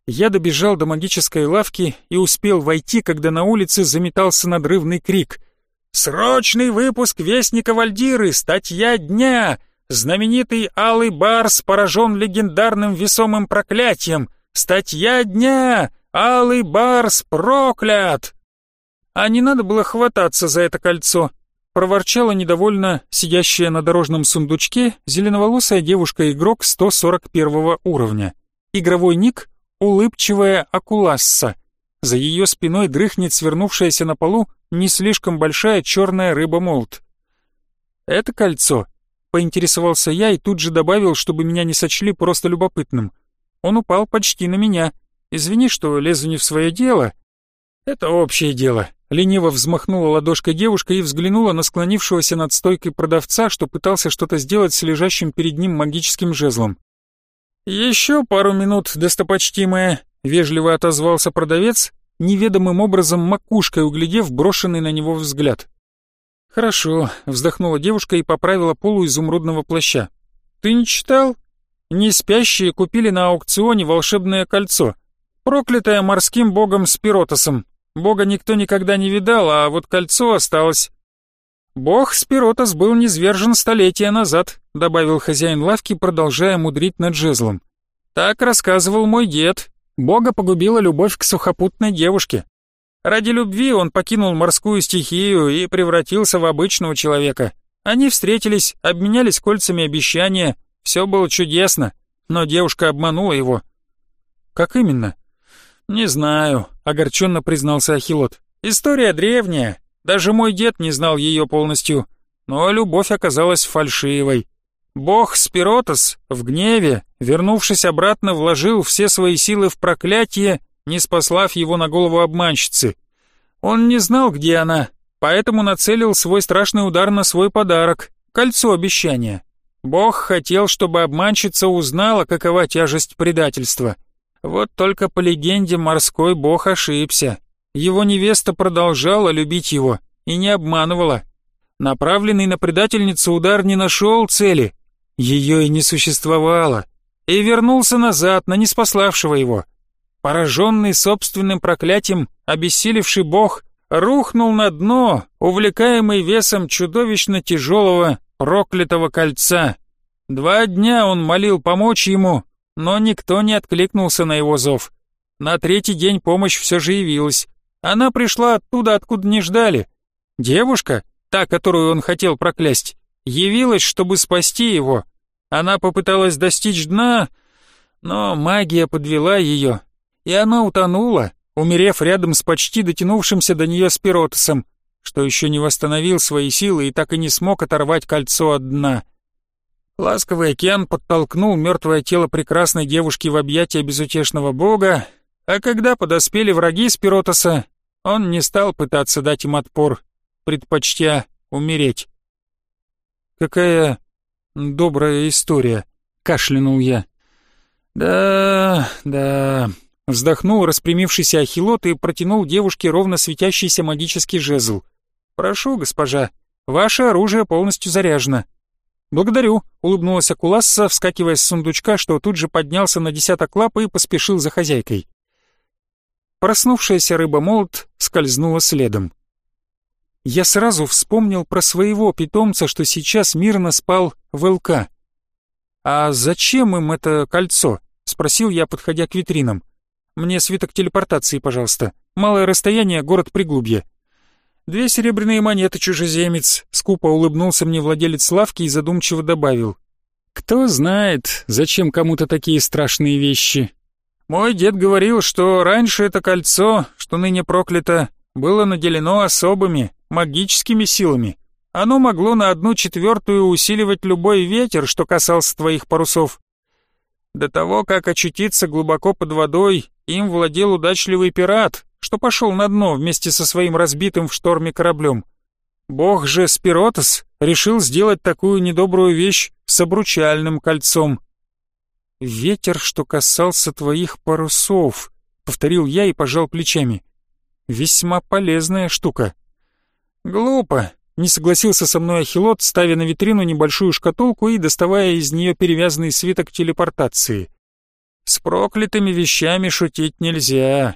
Я добежал до магической лавки и успел войти, когда на улице заметался надрывный крик. «Срочный выпуск Вестника Вальдиры! Статья дня! Знаменитый Алый Барс поражен легендарным весомым проклятием! Статья дня! Алый Барс проклят!» А не надо было хвататься за это кольцо. Проворчала недовольно сидящая на дорожном сундучке зеленоволосая девушка-игрок 141 уровня. Игровой ник улыбчивая акуласса. За ее спиной дрыхнет свернувшаяся на полу не слишком большая черная рыба-молот. «Это кольцо?» — поинтересовался я и тут же добавил, чтобы меня не сочли просто любопытным. Он упал почти на меня. Извини, что лезу не в свое дело. Это общее дело. Лениво взмахнула ладошкой девушка и взглянула на склонившегося над стойкой продавца, что пытался что-то сделать с лежащим перед ним магическим жезлом. «Еще пару минут, достопочтимая», — вежливо отозвался продавец, неведомым образом макушкой углядев брошенный на него взгляд. «Хорошо», — вздохнула девушка и поправила полу изумрудного плаща. «Ты не читал? Не спящие купили на аукционе волшебное кольцо, проклятое морским богом Спиротосом. Бога никто никогда не видал, а вот кольцо осталось. «Бог Спиротос был низвержен столетия назад», — добавил хозяин лавки, продолжая мудрить над жезлом. «Так рассказывал мой дед. Бога погубила любовь к сухопутной девушке. Ради любви он покинул морскую стихию и превратился в обычного человека. Они встретились, обменялись кольцами обещания, все было чудесно, но девушка обманула его». «Как именно?» «Не знаю», — огорченно признался Ахилот. «История древняя, даже мой дед не знал ее полностью, но любовь оказалась фальшивой. Бог Спиротос в гневе, вернувшись обратно, вложил все свои силы в проклятие, не спаслав его на голову обманщицы. Он не знал, где она, поэтому нацелил свой страшный удар на свой подарок — кольцо обещания. Бог хотел, чтобы обманщица узнала, какова тяжесть предательства. Вот только по легенде морской бог ошибся. Его невеста продолжала любить его и не обманывала. Направленный на предательницу удар не нашел цели, ее и не существовало, и вернулся назад на неспославшего его. Пораженный собственным проклятием, обессилевший бог рухнул на дно, увлекаемый весом чудовищно тяжелого проклятого кольца. Два дня он молил помочь ему, но никто не откликнулся на его зов. На третий день помощь все же явилась. Она пришла оттуда, откуда не ждали. Девушка, та, которую он хотел проклясть, явилась, чтобы спасти его. Она попыталась достичь дна, но магия подвела ее, и она утонула, умерев рядом с почти дотянувшимся до нее Спиротосом, что еще не восстановил свои силы и так и не смог оторвать кольцо от дна. Ласковый океан подтолкнул мертвое тело прекрасной девушки в объятия безутешного бога, а когда подоспели враги Спиротоса, он не стал пытаться дать им отпор, предпочтя умереть. «Какая добрая история», — кашлянул я. «Да, да», — вздохнул распрямившийся Ахилот и протянул девушке ровно светящийся магический жезл. «Прошу, госпожа, ваше оружие полностью заряжено». «Благодарю», — улыбнулась Акуласса, вскакивая с сундучка, что тут же поднялся на десяток лап и поспешил за хозяйкой. Проснувшаяся рыба-молот скользнула следом. Я сразу вспомнил про своего питомца, что сейчас мирно спал в ЛК. «А зачем им это кольцо?» — спросил я, подходя к витринам. «Мне свиток телепортации, пожалуйста. Малое расстояние, город Приглубье». Две серебряные монеты, чужеземец, скупо улыбнулся мне владелец лавки и задумчиво добавил. Кто знает, зачем кому-то такие страшные вещи. Мой дед говорил, что раньше это кольцо, что ныне проклято, было наделено особыми, магическими силами. Оно могло на одну четвертую усиливать любой ветер, что касался твоих парусов. До того, как очутиться глубоко под водой, им владел удачливый пират, что пошел на дно вместе со своим разбитым в шторме кораблем. Бог же Спиротос решил сделать такую недобрую вещь с обручальным кольцом. «Ветер, что касался твоих парусов», — повторил я и пожал плечами. «Весьма полезная штука». «Глупо», — не согласился со мной Ахилот, ставя на витрину небольшую шкатулку и доставая из нее перевязанный свиток телепортации. «С проклятыми вещами шутить нельзя.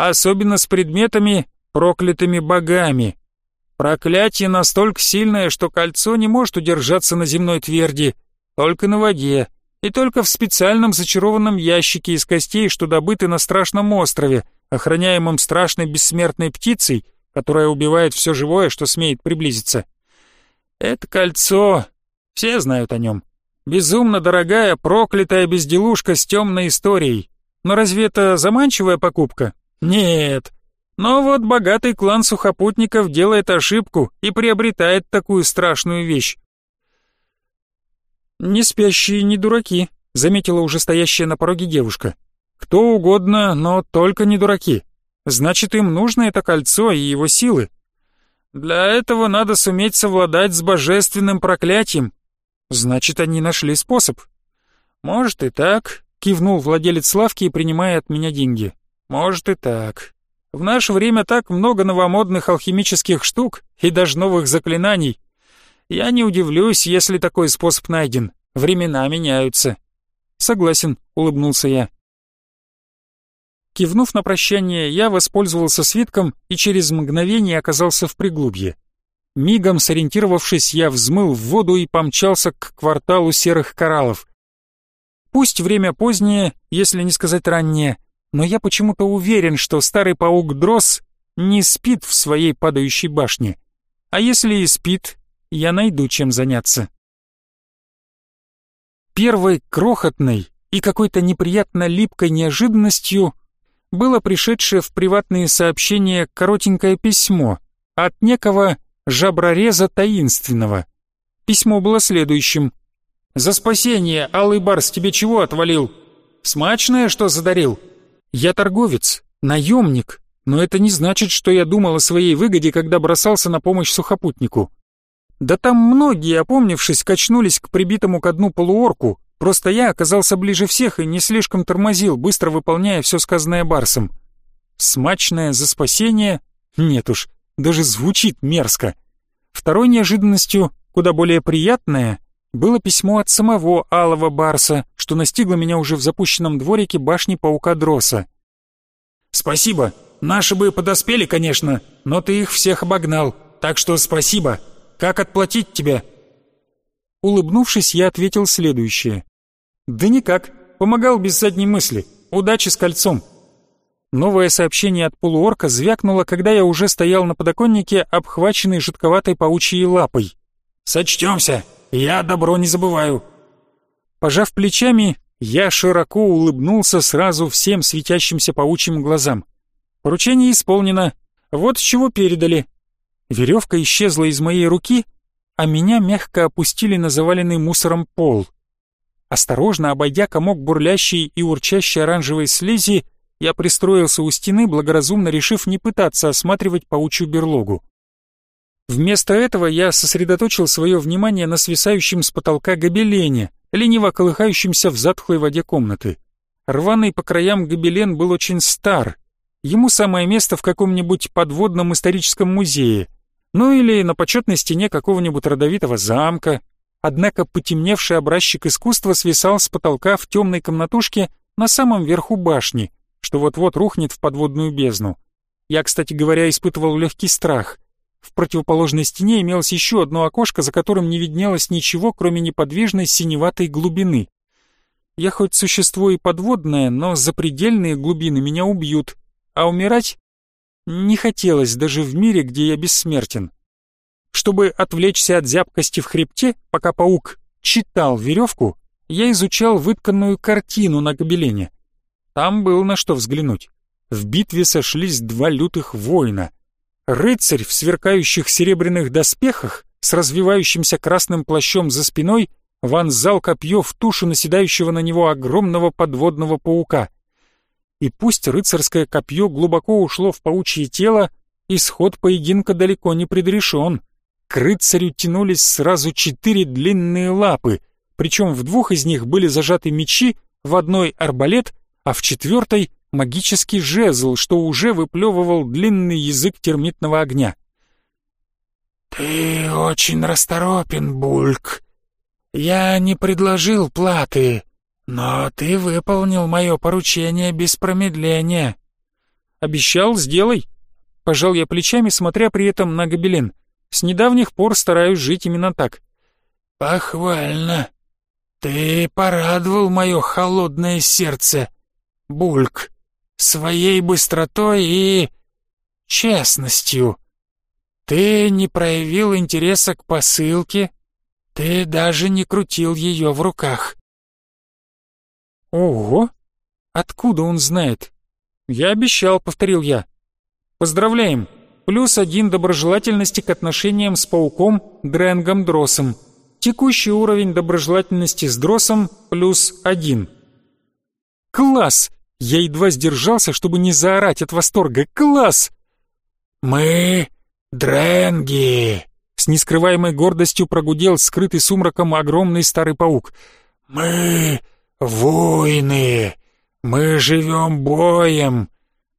Особенно с предметами, проклятыми богами. Проклятие настолько сильное, что кольцо не может удержаться на земной тверди, только на воде, и только в специальном зачарованном ящике из костей, что добыты на страшном острове, охраняемом страшной бессмертной птицей, которая убивает все живое, что смеет приблизиться. Это кольцо, все знают о нем. Безумно дорогая, проклятая безделушка с темной историей. Но разве это заманчивая покупка? Нет. Но вот богатый клан сухопутников делает ошибку и приобретает такую страшную вещь. «Не спящие не дураки», — заметила уже стоящая на пороге девушка. «Кто угодно, но только не дураки. Значит, им нужно это кольцо и его силы. Для этого надо суметь совладать с божественным проклятием. Значит, они нашли способ». «Может и так», — кивнул владелец лавки, принимая от меня деньги. «Может и так. В наше время так много новомодных алхимических штук и даже новых заклинаний. Я не удивлюсь, если такой способ найден. Времена меняются. Согласен, улыбнулся я. Кивнув на прощание, я воспользовался свитком и через мгновение оказался в приглубье. Мигом сориентировавшись, я взмыл в воду и помчался к кварталу серых кораллов. Пусть время позднее, если не сказать раннее, но я почему-то уверен, что старый паук Дрос не спит в своей падающей башне. А если и спит, я найду чем заняться. Первой крохотной и какой-то неприятно липкой неожиданностью было пришедшее в приватные сообщения коротенькое письмо от некого жаброреза таинственного. Письмо было следующим. «За спасение, Алый Барс, тебе чего отвалил? Смачное, что задарил? Я торговец, наемник, но это не значит, что я думал о своей выгоде, когда бросался на помощь сухопутнику. Да там многие, опомнившись, качнулись к прибитому к дну полуорку, просто я оказался ближе всех и не слишком тормозил, быстро выполняя все сказанное Барсом. Смачное за спасение? Нет уж, даже звучит мерзко. Второй неожиданностью, куда более приятное, было письмо от самого Алого Барса, что настигло меня уже в запущенном дворике башни Паука Дроса. «Спасибо. Наши бы подоспели, конечно, но ты их всех обогнал, так что спасибо. Как отплатить тебе?» Улыбнувшись, я ответил следующее. «Да никак. Помогал без задней мысли. Удачи с кольцом». Новое сообщение от полуорка звякнуло, когда я уже стоял на подоконнике, обхваченный жидковатой паучьей лапой. «Сочтемся. Я добро не забываю». Пожав плечами, я широко улыбнулся сразу всем светящимся паучьим глазам. Поручение исполнено. Вот чего передали. Веревка исчезла из моей руки, а меня мягко опустили на заваленный мусором пол. Осторожно обойдя комок бурлящей и урчащей оранжевой слизи, я пристроился у стены, благоразумно решив не пытаться осматривать паучью берлогу. Вместо этого я сосредоточил свое внимание на свисающем с потолка гобелене, лениво колыхающемся в затхлой воде комнаты. Рваный по краям гобелен был очень стар. Ему самое место в каком-нибудь подводном историческом музее — ну или на почетной стене какого-нибудь родовитого замка. Однако потемневший образчик искусства свисал с потолка в темной комнатушке на самом верху башни, что вот-вот рухнет в подводную бездну. Я, кстати говоря, испытывал легкий страх. В противоположной стене имелось еще одно окошко, за которым не виднелось ничего, кроме неподвижной синеватой глубины. Я хоть существо и подводное, но запредельные глубины меня убьют, а умирать Не хотелось даже в мире, где я бессмертен. Чтобы отвлечься от зябкости в хребте, пока паук читал веревку, я изучал вытканную картину на гобелене. Там было на что взглянуть. В битве сошлись два лютых воина. Рыцарь в сверкающих серебряных доспехах с развивающимся красным плащом за спиной вонзал копье в тушу наседающего на него огромного подводного паука. И пусть рыцарское копье глубоко ушло в паучье тело, исход поединка далеко не предрешен. К рыцарю тянулись сразу четыре длинные лапы, причем в двух из них были зажаты мечи, в одной арбалет, а в четвертой — магический жезл, что уже выплевывал длинный язык термитного огня. «Ты очень расторопен, Бульк. Я не предложил платы, но ты выполнил мое поручение без промедления». «Обещал, сделай». Пожал я плечами, смотря при этом на гобелен. С недавних пор стараюсь жить именно так. «Похвально. Ты порадовал мое холодное сердце, Бульк, своей быстротой и... честностью». Ты не проявил интереса к посылке, ты даже не крутил ее в руках. Ого! Откуда он знает? Я обещал, повторил я. Поздравляем! Плюс один доброжелательности к отношениям с пауком Дрэнгом Дросом. Текущий уровень доброжелательности с Дросом плюс один. Класс! Я едва сдержался, чтобы не заорать от восторга. Класс! Мы «Дренги!» — с нескрываемой гордостью прогудел скрытый сумраком огромный старый паук. «Мы воины! Мы живем боем!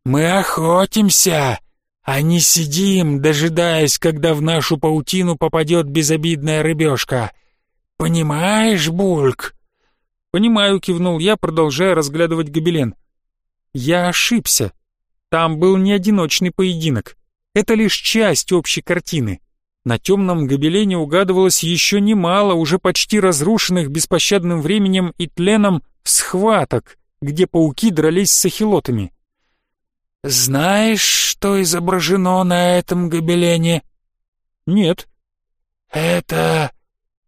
Мы охотимся, а не сидим, дожидаясь, когда в нашу паутину попадет безобидная рыбешка. Понимаешь, Бульк?» «Понимаю», — кивнул я, продолжая разглядывать гобелен. «Я ошибся. Там был не одиночный поединок. Это лишь часть общей картины. На темном гобелене угадывалось еще немало уже почти разрушенных беспощадным временем и тленом схваток, где пауки дрались с ахилотами. «Знаешь, что изображено на этом гобелене?» «Нет». «Это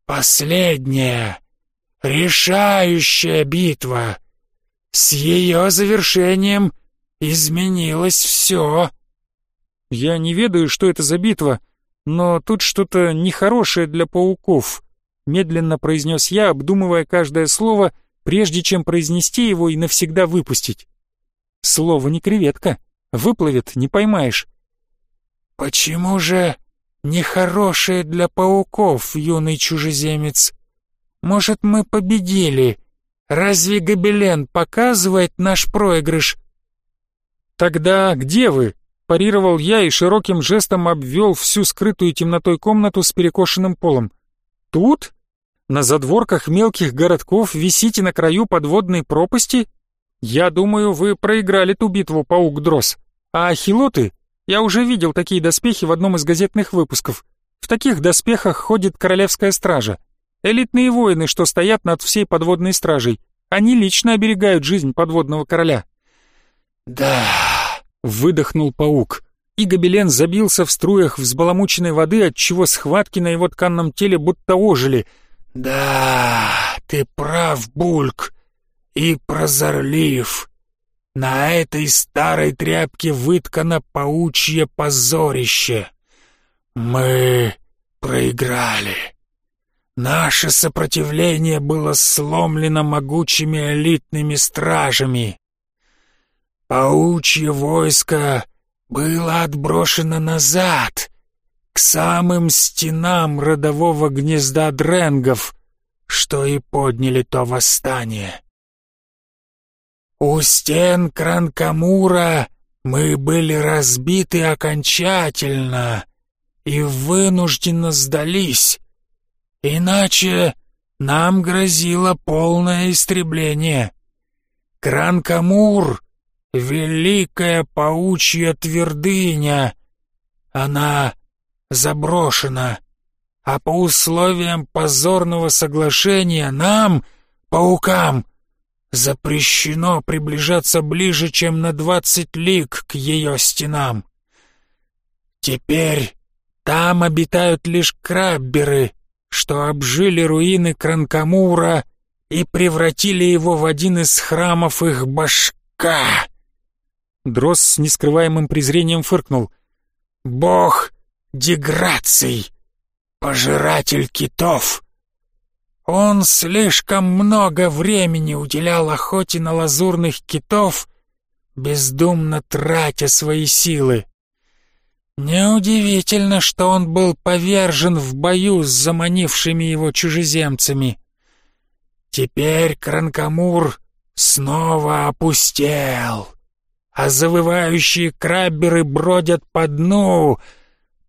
последняя, решающая битва. С ее завершением изменилось все». Я не ведаю, что это за битва, но тут что-то нехорошее для пауков, медленно произнес я, обдумывая каждое слово, прежде чем произнести его и навсегда выпустить. Слово не креветка, выплывет, не поймаешь. Почему же нехорошее для пауков, юный чужеземец? Может, мы победили? Разве Гобелен показывает наш проигрыш? Тогда где вы? парировал я и широким жестом обвел всю скрытую темнотой комнату с перекошенным полом. «Тут? На задворках мелких городков висите на краю подводной пропасти? Я думаю, вы проиграли ту битву, паук-дрос. А ахилоты? Я уже видел такие доспехи в одном из газетных выпусков. В таких доспехах ходит королевская стража. Элитные воины, что стоят над всей подводной стражей. Они лично оберегают жизнь подводного короля». «Да...» Выдохнул паук, и гобелен забился в струях взбаламученной воды, отчего схватки на его тканном теле будто ожили. «Да, ты прав, Бульк, и прозорлив. На этой старой тряпке выткано паучье позорище. Мы проиграли. Наше сопротивление было сломлено могучими элитными стражами. Паучье войско было отброшено назад, к самым стенам родового гнезда дренгов, что и подняли то восстание. У стен Кранкамура мы были разбиты окончательно и вынужденно сдались, иначе нам грозило полное истребление. Кранкамур Великая паучья твердыня. Она заброшена, а по условиям позорного соглашения нам, паукам, запрещено приближаться ближе, чем на двадцать лиг к ее стенам. Теперь там обитают лишь крабберы, что обжили руины Кранкамура и превратили его в один из храмов их башка. Дрос с нескрываемым презрением фыркнул. «Бог деграций, пожиратель китов. Он слишком много времени уделял охоте на лазурных китов, бездумно тратя свои силы. Неудивительно, что он был повержен в бою с заманившими его чужеземцами. Теперь Кранкамур снова опустел, а завывающие крабберы бродят по дну,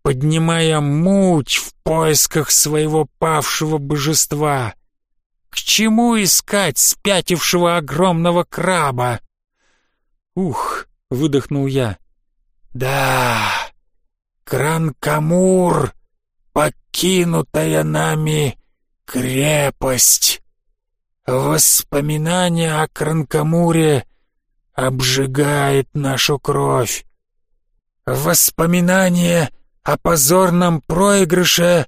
поднимая муть в поисках своего павшего божества. К чему искать спятившего огромного краба? «Ух!» — выдохнул я. «Да, Кранкамур, покинутая нами крепость. Воспоминание о Кранкамуре обжигает нашу кровь. Воспоминание о позорном проигрыше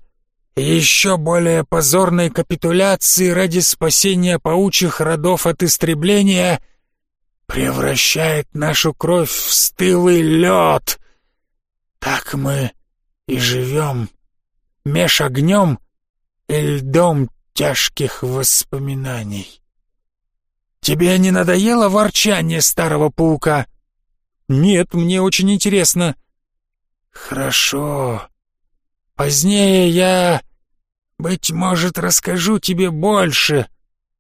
еще более позорной капитуляции ради спасения паучьих родов от истребления превращает нашу кровь в стылый лед. Так мы и живем меж огнем и льдом тяжких воспоминаний. Тебе не надоело ворчание старого паука? Нет, мне очень интересно. Хорошо. Позднее я, быть может, расскажу тебе больше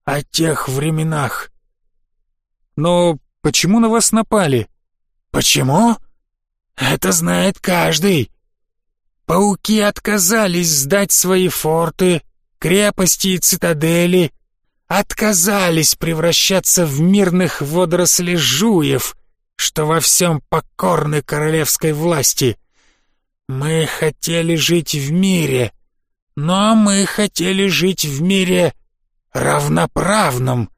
о тех временах. Но почему на вас напали? Почему? Это знает каждый. Пауки отказались сдать свои форты, крепости и цитадели, отказались превращаться в мирных водорослей жуев, что во всем покорны королевской власти. Мы хотели жить в мире, но мы хотели жить в мире равноправном.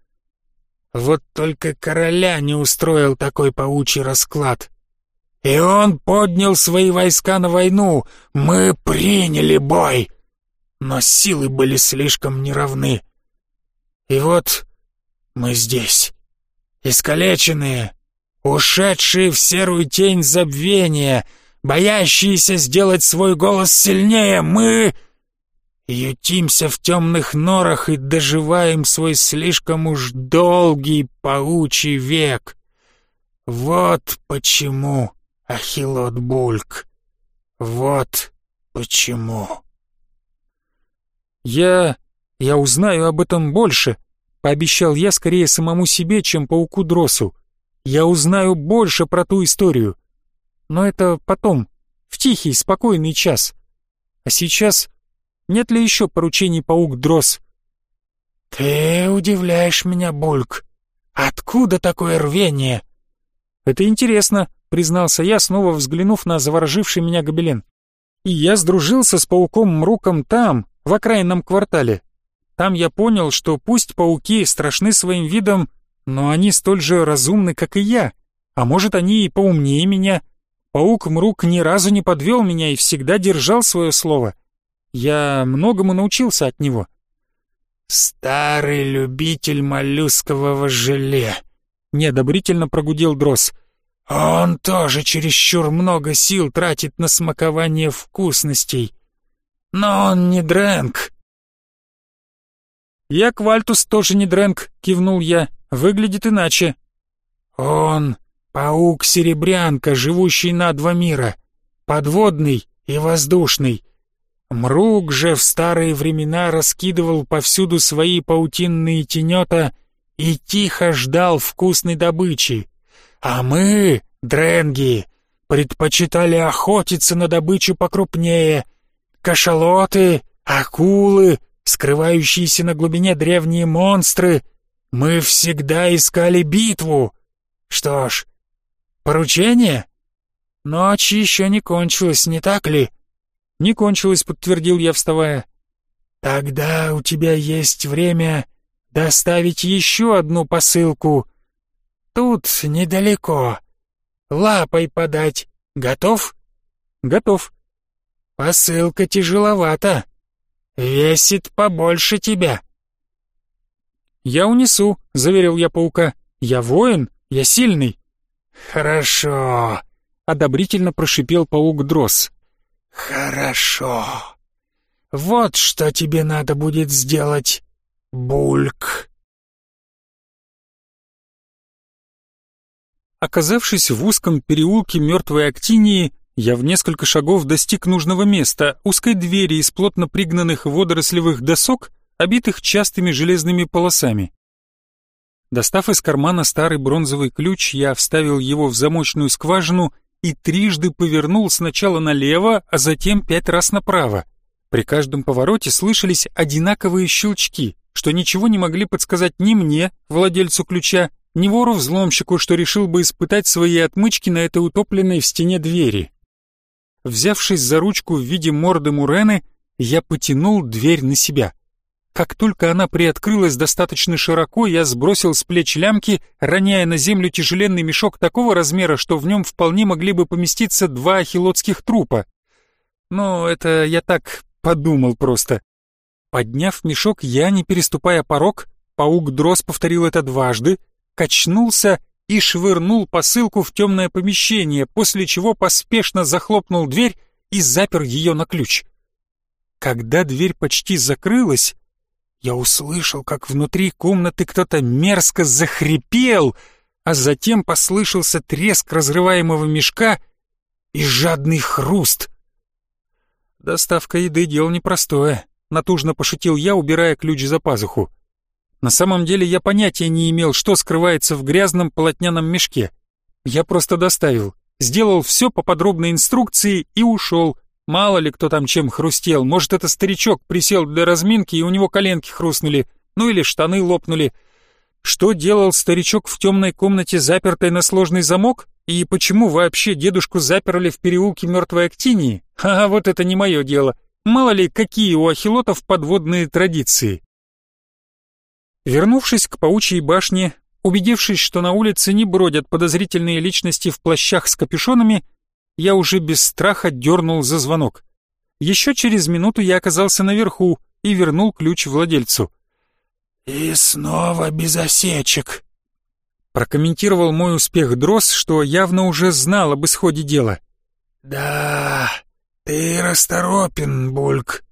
Вот только короля не устроил такой паучий расклад. И он поднял свои войска на войну. Мы приняли бой. Но силы были слишком неравны. И вот мы здесь. Искалеченные, ушедшие в серую тень забвения, боящиеся сделать свой голос сильнее, мы ютимся в темных норах и доживаем свой слишком уж долгий паучий век. Вот почему Ахилот Бульк. Вот почему. Я... я узнаю об этом больше, пообещал я скорее самому себе, чем пауку Дросу. Я узнаю больше про ту историю. Но это потом, в тихий, спокойный час. А сейчас нет ли еще поручений паук Дрос? Ты удивляешь меня, Бульк. Откуда такое рвение? Это интересно, признался я, снова взглянув на завороживший меня гобелен. И я сдружился с пауком Мруком там, в окраинном квартале. Там я понял, что пусть пауки страшны своим видом, но они столь же разумны, как и я. А может, они и поумнее меня. Паук Мрук ни разу не подвел меня и всегда держал свое слово. Я многому научился от него. «Старый любитель моллюскового желе», — неодобрительно прогудел Он тоже чересчур много сил тратит на смакование вкусностей. Но он не Дрэнк. «Я Квальтус тоже не Дрэнк», — кивнул я. «Выглядит иначе». «Он паук-серебрянка, живущий на два мира, подводный и воздушный. Мрук же в старые времена раскидывал повсюду свои паутинные тенета и тихо ждал вкусной добычи. А мы, дренги, предпочитали охотиться на добычу покрупнее. Кашалоты, акулы, скрывающиеся на глубине древние монстры. Мы всегда искали битву. Что ж, поручение? Ночь еще не кончилась, не так ли? Не кончилась, подтвердил я, вставая. Тогда у тебя есть время доставить еще одну посылку — Тут недалеко. Лапой подать. Готов? Готов. Посылка тяжеловата. Весит побольше тебя. Я унесу, заверил я паука. Я воин, я сильный. Хорошо, одобрительно прошипел паук Дрос. Хорошо. Вот что тебе надо будет сделать, Бульк. Оказавшись в узком переулке мертвой Актинии, я в несколько шагов достиг нужного места, узкой двери из плотно пригнанных водорослевых досок, обитых частыми железными полосами. Достав из кармана старый бронзовый ключ, я вставил его в замочную скважину и трижды повернул сначала налево, а затем пять раз направо. При каждом повороте слышались одинаковые щелчки, что ничего не могли подсказать ни мне, владельцу ключа, ни вору-взломщику, что решил бы испытать свои отмычки на этой утопленной в стене двери. Взявшись за ручку в виде морды Мурены, я потянул дверь на себя. Как только она приоткрылась достаточно широко, я сбросил с плеч лямки, роняя на землю тяжеленный мешок такого размера, что в нем вполне могли бы поместиться два ахилотских трупа. Но это я так подумал просто. Подняв мешок, я, не переступая порог, паук Дрос повторил это дважды, качнулся и швырнул посылку в темное помещение, после чего поспешно захлопнул дверь и запер ее на ключ. Когда дверь почти закрылась, я услышал, как внутри комнаты кто-то мерзко захрипел, а затем послышался треск разрываемого мешка и жадный хруст. Доставка еды — дело непростое, — натужно пошутил я, убирая ключ за пазуху. На самом деле я понятия не имел, что скрывается в грязном полотняном мешке. Я просто доставил, сделал все по подробной инструкции и ушел. Мало ли кто там чем хрустел, может это старичок присел для разминки и у него коленки хрустнули, ну или штаны лопнули. Что делал старичок в темной комнате, запертой на сложный замок? И почему вообще дедушку заперли в переулке Мертвой Актинии? А вот это не мое дело. Мало ли, какие у ахилотов подводные традиции. Вернувшись к паучьей башне, убедившись, что на улице не бродят подозрительные личности в плащах с капюшонами, я уже без страха дернул за звонок. Еще через минуту я оказался наверху и вернул ключ владельцу. «И снова без осечек», — прокомментировал мой успех Дрос, что явно уже знал об исходе дела. «Да, ты расторопен, Бульк».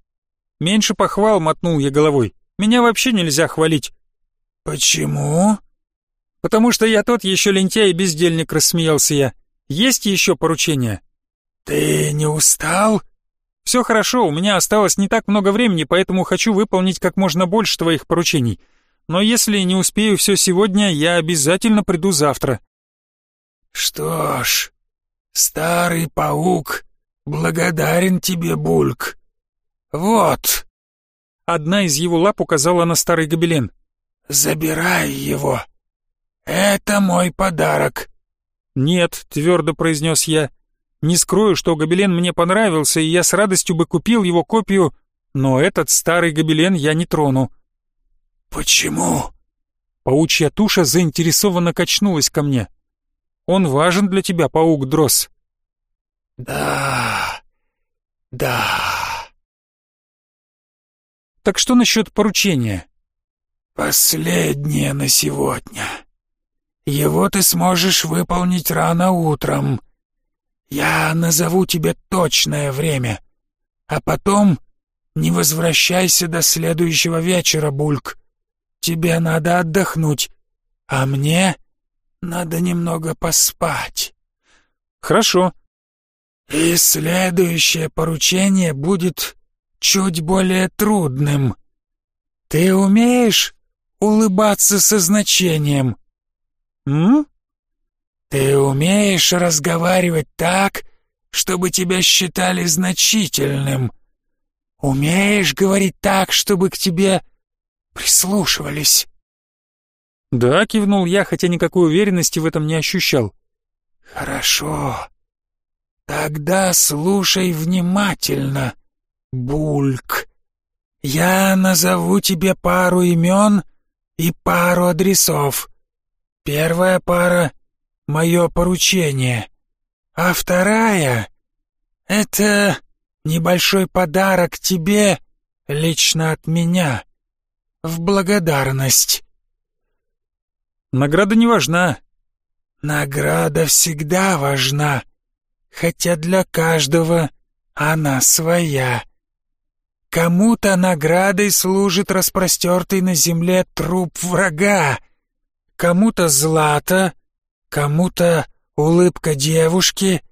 «Меньше похвал», — мотнул я головой. «Меня вообще нельзя хвалить. «Почему?» «Потому что я тот еще лентяй и бездельник», — рассмеялся я. «Есть еще поручения?» «Ты не устал?» «Все хорошо, у меня осталось не так много времени, поэтому хочу выполнить как можно больше твоих поручений. Но если не успею все сегодня, я обязательно приду завтра». «Что ж, старый паук благодарен тебе, Бульк. Вот». Одна из его лап указала на старый гобелен. «Забирай его. Это мой подарок». «Нет», — твердо произнес я. «Не скрою, что гобелен мне понравился, и я с радостью бы купил его копию, но этот старый гобелен я не трону». «Почему?» Паучья туша заинтересованно качнулась ко мне. «Он важен для тебя, паук Дрос». «Да, да». «Так что насчет поручения?» «Последнее на сегодня. Его ты сможешь выполнить рано утром. Я назову тебе точное время, а потом не возвращайся до следующего вечера, Бульк. Тебе надо отдохнуть, а мне надо немного поспать». «Хорошо». «И следующее поручение будет чуть более трудным. Ты умеешь улыбаться со значением. М? Ты умеешь разговаривать так, чтобы тебя считали значительным. Умеешь говорить так, чтобы к тебе прислушивались. Да, кивнул я, хотя никакой уверенности в этом не ощущал. Хорошо. Тогда слушай внимательно, Бульк. Я назову тебе пару имен — и пару адресов. Первая пара — мое поручение, а вторая — Это небольшой подарок тебе лично от меня. В благодарность. Награда не важна. Награда всегда важна, хотя для каждого она своя. Кому-то наградой служит распростертый на земле труп врага, кому-то злато, кому-то улыбка девушки,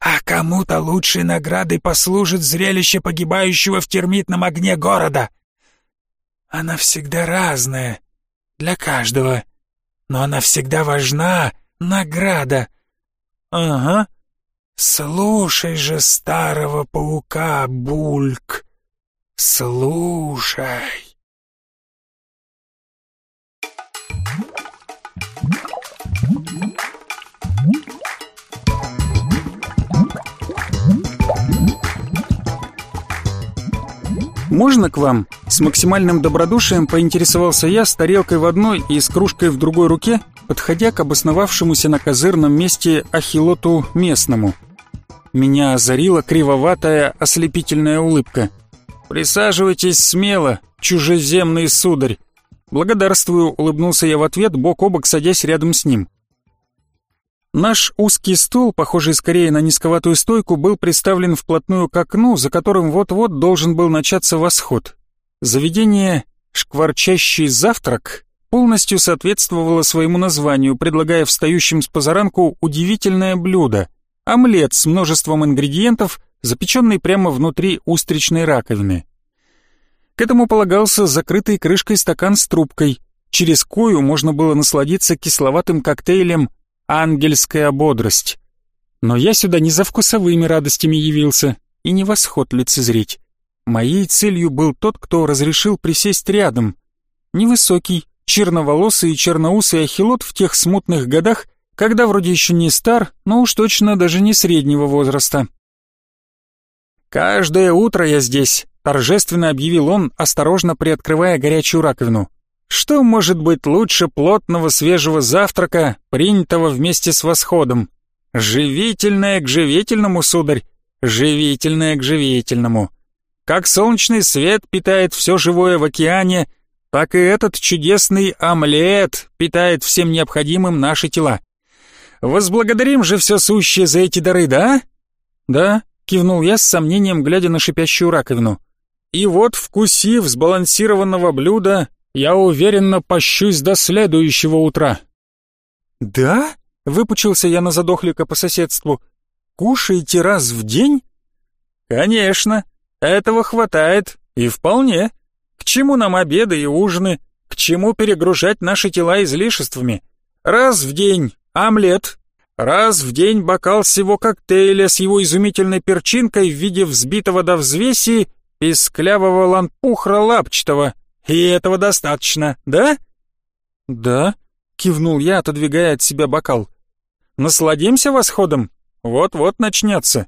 а кому-то лучшей наградой послужит зрелище погибающего в термитном огне города. Она всегда разная, для каждого, но она всегда важна, награда. Ага. Слушай же старого паука, Бульк, слушай. «Можно к вам?» С максимальным добродушием поинтересовался я с тарелкой в одной и с кружкой в другой руке, подходя к обосновавшемуся на козырном месте ахилоту местному. Меня озарила кривоватая ослепительная улыбка. «Присаживайтесь смело, чужеземный сударь!» «Благодарствую», — улыбнулся я в ответ, бок о бок садясь рядом с ним. Наш узкий стол, похожий скорее на низковатую стойку, был приставлен вплотную к окну, за которым вот-вот должен был начаться восход. Заведение «Шкварчащий завтрак» полностью соответствовало своему названию, предлагая встающим с позаранку удивительное блюдо – омлет с множеством ингредиентов, запеченный прямо внутри устричной раковины. К этому полагался закрытый крышкой стакан с трубкой, через кою можно было насладиться кисловатым коктейлем ангельская бодрость. Но я сюда не за вкусовыми радостями явился и не восход лицезреть. Моей целью был тот, кто разрешил присесть рядом. Невысокий, черноволосый и черноусый ахилот в тех смутных годах, когда вроде еще не стар, но уж точно даже не среднего возраста. «Каждое утро я здесь», — торжественно объявил он, осторожно приоткрывая горячую раковину. Что может быть лучше плотного свежего завтрака, принятого вместе с восходом? Живительное к живительному, сударь, живительное к живительному. Как солнечный свет питает все живое в океане, так и этот чудесный омлет питает всем необходимым наши тела. Возблагодарим же все сущее за эти дары, да? Да, кивнул я с сомнением, глядя на шипящую раковину. И вот, вкусив сбалансированного блюда, я уверенно пощусь до следующего утра». «Да?» — выпучился я на задохлика по соседству. «Кушаете раз в день?» «Конечно, этого хватает, и вполне. К чему нам обеды и ужины? К чему перегружать наши тела излишествами? Раз в день омлет, раз в день бокал всего коктейля с его изумительной перчинкой в виде взбитого до взвеси писклявого ланпухра лапчатого, и этого достаточно, да?» «Да», — кивнул я, отодвигая от себя бокал. «Насладимся восходом? Вот-вот начнется».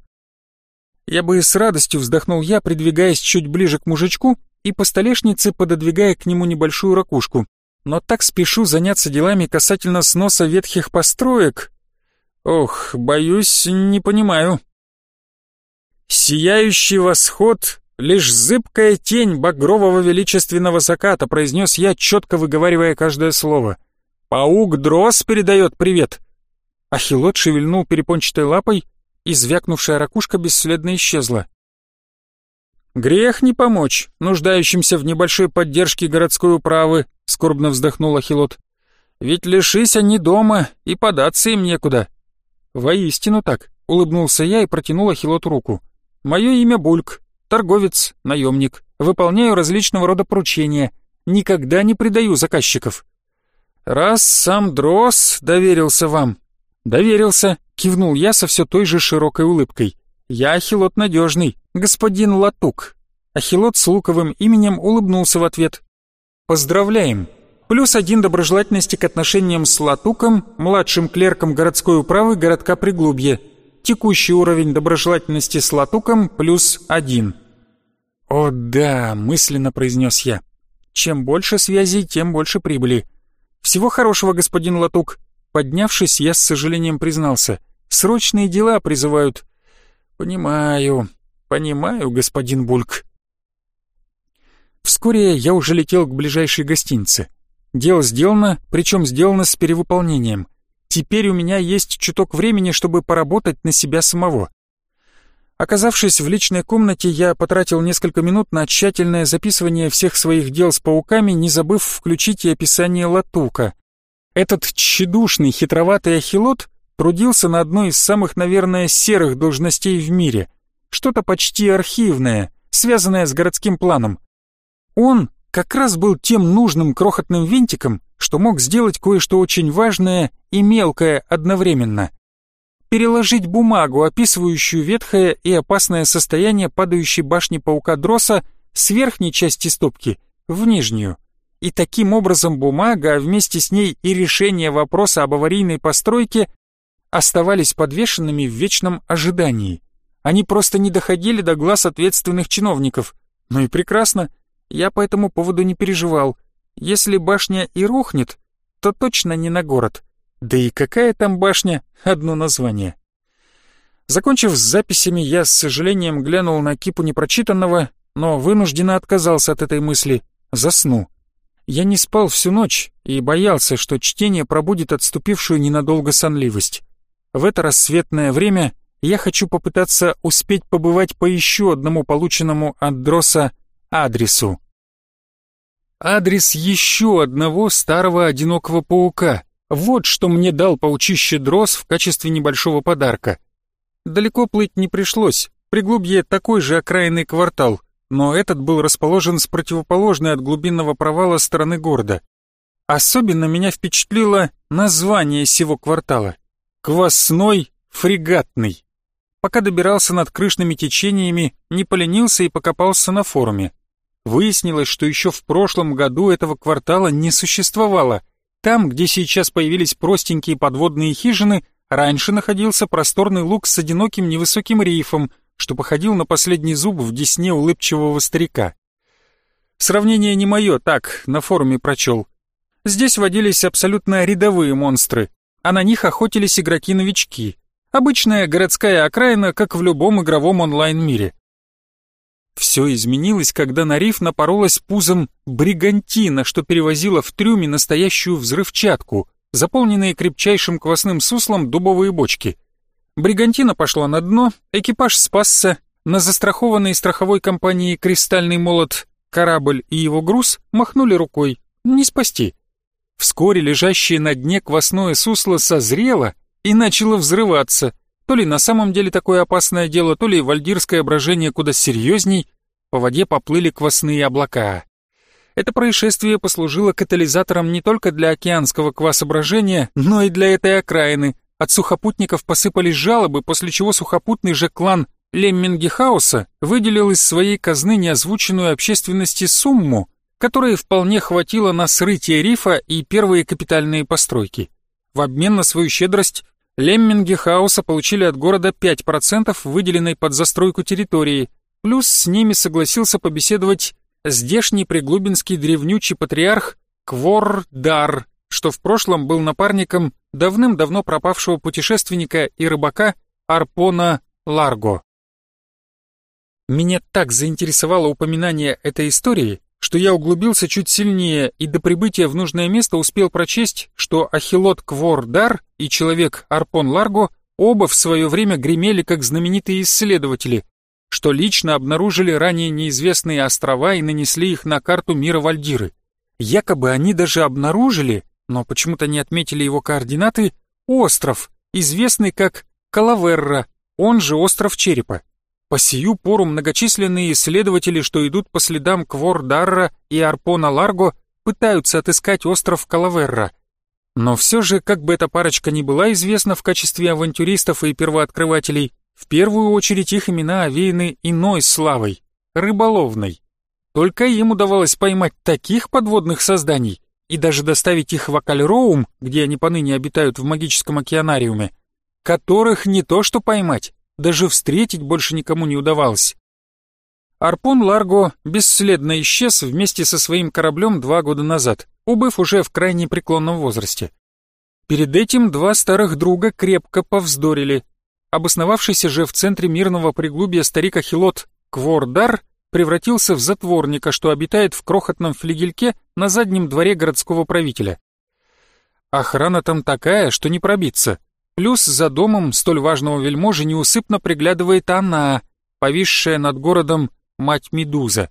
Я бы с радостью вздохнул я, придвигаясь чуть ближе к мужичку и по столешнице пододвигая к нему небольшую ракушку. Но так спешу заняться делами касательно сноса ветхих построек. Ох, боюсь, не понимаю. Сияющий восход лишь зыбкая тень багрового величественного заката», произнес я, четко выговаривая каждое слово. «Паук Дрос передает привет». Ахилот шевельнул перепончатой лапой, и звякнувшая ракушка бесследно исчезла. «Грех не помочь, нуждающимся в небольшой поддержке городской управы», — скорбно вздохнул Ахилот. «Ведь лишись они дома, и податься им некуда». «Воистину так», — улыбнулся я и протянул Ахилоту руку. «Мое имя Бульк, торговец, наемник, выполняю различного рода поручения, никогда не предаю заказчиков. Раз сам Дрос доверился вам, доверился, кивнул я со все той же широкой улыбкой. Я Ахилот надежный, господин Латук. Ахилот с луковым именем улыбнулся в ответ. Поздравляем! Плюс один доброжелательности к отношениям с Латуком, младшим клерком городской управы городка Приглубье. Текущий уровень доброжелательности с Латуком плюс один. «О да», — мысленно произнес я. «Чем больше связей, тем больше прибыли». «Всего хорошего, господин Латук». Поднявшись, я с сожалением признался. «Срочные дела призывают». Понимаю, понимаю, господин Бульк. Вскоре я уже летел к ближайшей гостинице. Дело сделано, причем сделано с перевыполнением. Теперь у меня есть чуток времени, чтобы поработать на себя самого. Оказавшись в личной комнате, я потратил несколько минут на тщательное записывание всех своих дел с пауками, не забыв включить и описание латука. Этот тщедушный, хитроватый ахилот трудился на одной из самых, наверное, серых должностей в мире. Что-то почти архивное, связанное с городским планом. Он как раз был тем нужным крохотным винтиком, что мог сделать кое-что очень важное и мелкое одновременно. Переложить бумагу, описывающую ветхое и опасное состояние падающей башни паука Дроса с верхней части стопки в нижнюю. И таким образом бумага, а вместе с ней и решение вопроса об аварийной постройке оставались подвешенными в вечном ожидании. Они просто не доходили до глаз ответственных чиновников. Ну и прекрасно, я по этому поводу не переживал. Если башня и рухнет, то точно не на город. Да и какая там башня, одно название. Закончив с записями, я с сожалением глянул на кипу непрочитанного, но вынужденно отказался от этой мысли. Засну. Я не спал всю ночь и боялся, что чтение пробудит отступившую ненадолго сонливость. В это рассветное время я хочу попытаться успеть побывать по еще одному полученному от Дроса адресу. Адрес еще одного старого одинокого паука. Вот что мне дал паучище Дрос в качестве небольшого подарка. Далеко плыть не пришлось, приглубье такой же окраинный квартал, но этот был расположен с противоположной от глубинного провала стороны города. Особенно меня впечатлило название сего квартала. Квасной фрегатный. Пока добирался над крышными течениями, не поленился и покопался на форуме. Выяснилось, что еще в прошлом году этого квартала не существовало. Там, где сейчас появились простенькие подводные хижины, раньше находился просторный луг с одиноким невысоким рифом, что походил на последний зуб в десне улыбчивого старика. Сравнение не мое, так, на форуме прочел. Здесь водились абсолютно рядовые монстры, а на них охотились игроки-новички. Обычная городская окраина, как в любом игровом онлайн-мире. Все изменилось, когда на риф напоролась пузом бригантина, что перевозила в трюме настоящую взрывчатку, заполненные крепчайшим квасным суслом дубовые бочки. Бригантина пошла на дно, экипаж спасся, на застрахованной страховой компанией «Кристальный молот» корабль и его груз махнули рукой. Не спасти. Вскоре лежащее на дне квасное сусло созрело и начало взрываться, то ли на самом деле такое опасное дело, то ли вальдирское брожение куда серьезней, по воде поплыли квасные облака. Это происшествие послужило катализатором не только для океанского квасоброжения, но и для этой окраины. От сухопутников посыпались жалобы, после чего сухопутный же клан Леммингехауса выделил из своей казны неозвученную общественности сумму, которой вполне хватило на срытие рифа и первые капитальные постройки. В обмен на свою щедрость Лемминги Хауса получили от города 5% выделенной под застройку территории, плюс с ними согласился побеседовать здешний приглубинский древнючий патриарх Квор-Дар, что в прошлом был напарником давным-давно пропавшего путешественника и рыбака Арпона Ларго. Меня так заинтересовало упоминание этой истории, что я углубился чуть сильнее и до прибытия в нужное место успел прочесть, что Ахилот Квор-Дар и человек Арпон Ларго оба в свое время гремели как знаменитые исследователи, что лично обнаружили ранее неизвестные острова и нанесли их на карту мира Вальдиры. Якобы они даже обнаружили, но почему-то не отметили его координаты, остров, известный как Калаверра, он же остров Черепа. По сию пору многочисленные исследователи, что идут по следам Квор-Дарра и Арпона Ларго, пытаются отыскать остров Калаверра. Но все же, как бы эта парочка ни была известна в качестве авантюристов и первооткрывателей, в первую очередь их имена овеяны иной славой — рыболовной. Только им удавалось поймать таких подводных созданий и даже доставить их в Акальроум, где они поныне обитают в магическом океанариуме, которых не то что поймать, даже встретить больше никому не удавалось. Арпон Ларго бесследно исчез вместе со своим кораблем два года назад, убыв уже в крайне преклонном возрасте. Перед этим два старых друга крепко повздорили. Обосновавшийся же в центре мирного приглубья старик Ахилот Квордар превратился в затворника, что обитает в крохотном флигельке на заднем дворе городского правителя. Охрана там такая, что не пробиться. Плюс за домом столь важного вельможи неусыпно приглядывает она, повисшая над городом мать Медуза.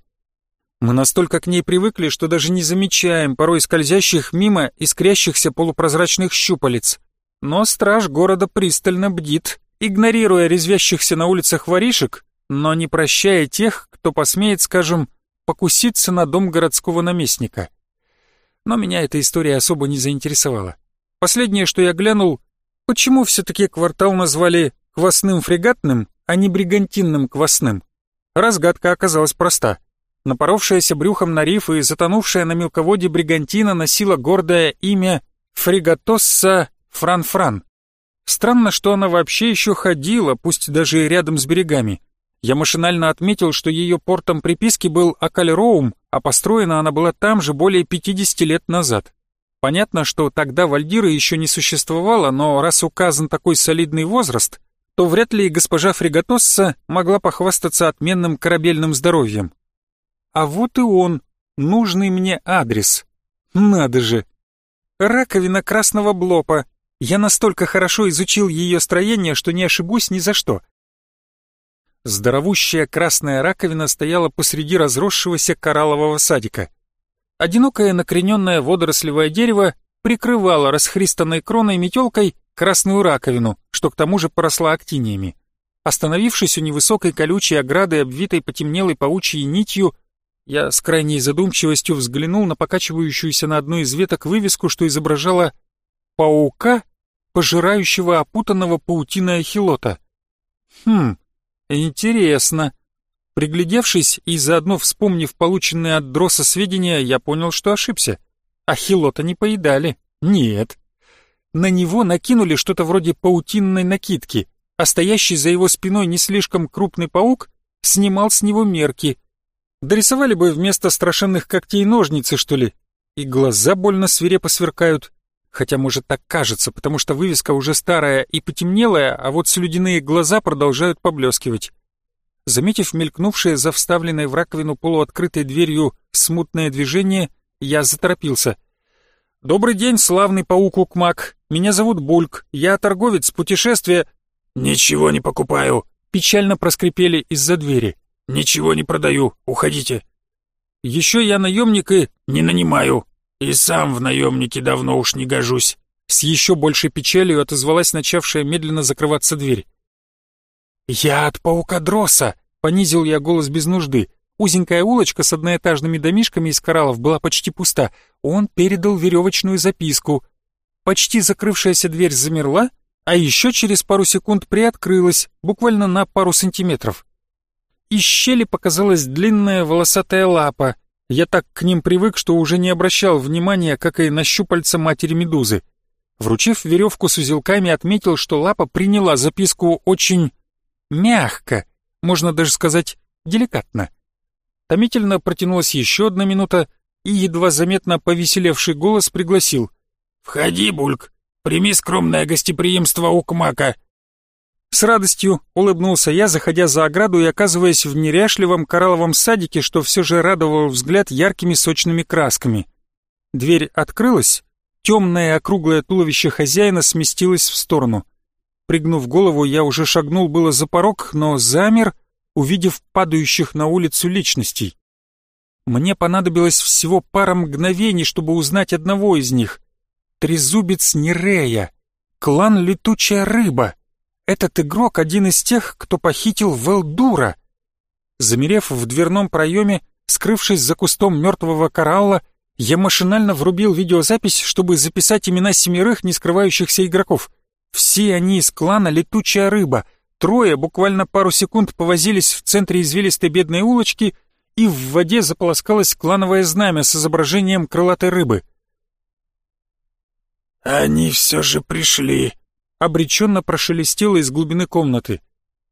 Мы настолько к ней привыкли, что даже не замечаем порой скользящих мимо искрящихся полупрозрачных щупалец. Но страж города пристально бдит, игнорируя резвящихся на улицах воришек, но не прощая тех, кто посмеет, скажем, покуситься на дом городского наместника. Но меня эта история особо не заинтересовала. Последнее, что я глянул, почему все-таки квартал назвали квасным фрегатным, а не бригантинным квасным? Разгадка оказалась проста. Напоровшаяся брюхом на риф и затонувшая на мелководье бригантина носила гордое имя Фрегатосса Фран-Фран. Странно, что она вообще еще ходила, пусть даже и рядом с берегами. Я машинально отметил, что ее портом приписки был Акалероум, а построена она была там же более 50 лет назад. Понятно, что тогда Вальдира еще не существовало, но раз указан такой солидный возраст, то вряд ли госпожа Фрегатосса могла похвастаться отменным корабельным здоровьем. А вот и он, нужный мне адрес. Надо же! Раковина красного блопа. Я настолько хорошо изучил ее строение, что не ошибусь ни за что. Здоровущая красная раковина стояла посреди разросшегося кораллового садика. Одинокое накрененное водорослевое дерево прикрывало расхристанной кроной метелкой красную раковину, что к тому же поросла актиниями. Остановившись у невысокой колючей ограды, обвитой потемнелой паучьей нитью, я с крайней задумчивостью взглянул на покачивающуюся на одной из веток вывеску, что изображала паука, пожирающего опутанного паутиной ахилота. Хм, интересно. Приглядевшись и заодно вспомнив полученные от Дроса сведения, я понял, что ошибся. Ахилота не поедали. Нет. На него накинули что-то вроде паутинной накидки, а стоящий за его спиной не слишком крупный паук снимал с него мерки — Дорисовали бы вместо страшенных когтей ножницы, что ли. И глаза больно свирепо сверкают. Хотя, может, так кажется, потому что вывеска уже старая и потемнелая, а вот слюдяные глаза продолжают поблескивать. Заметив мелькнувшее за вставленной в раковину полуоткрытой дверью смутное движение, я заторопился. «Добрый день, славный паук Укмак. Меня зовут Бульк. Я торговец путешествия...» «Ничего не покупаю», — печально проскрипели из-за двери. «Ничего не продаю, уходите». «Еще я наемник и...» «Не нанимаю. И сам в наемнике давно уж не гожусь». С еще большей печалью отозвалась начавшая медленно закрываться дверь. «Я от паука Дроса!» — понизил я голос без нужды. Узенькая улочка с одноэтажными домишками из кораллов была почти пуста. Он передал веревочную записку. Почти закрывшаяся дверь замерла, а еще через пару секунд приоткрылась, буквально на пару сантиметров. Из щели показалась длинная волосатая лапа. Я так к ним привык, что уже не обращал внимания, как и на щупальца матери медузы. Вручив веревку с узелками, отметил, что лапа приняла записку очень мягко, можно даже сказать деликатно. Томительно протянулась еще одна минута, и едва заметно повеселевший голос пригласил. «Входи, Бульк, прими скромное гостеприимство у Кмака. С радостью улыбнулся я, заходя за ограду и оказываясь в неряшливом коралловом садике, что все же радовал взгляд яркими сочными красками. Дверь открылась, темное округлое туловище хозяина сместилось в сторону. Пригнув голову, я уже шагнул было за порог, но замер, увидев падающих на улицу личностей. Мне понадобилось всего пара мгновений, чтобы узнать одного из них. Трезубец Нерея, клан Летучая Рыба — этот игрок один из тех, кто похитил Велдура. Замерев в дверном проеме, скрывшись за кустом мертвого коралла, я машинально врубил видеозапись, чтобы записать имена семерых не скрывающихся игроков. Все они из клана «Летучая рыба». Трое буквально пару секунд повозились в центре извилистой бедной улочки, и в воде заполоскалось клановое знамя с изображением крылатой рыбы. «Они все же пришли», обреченно прошелестело из глубины комнаты.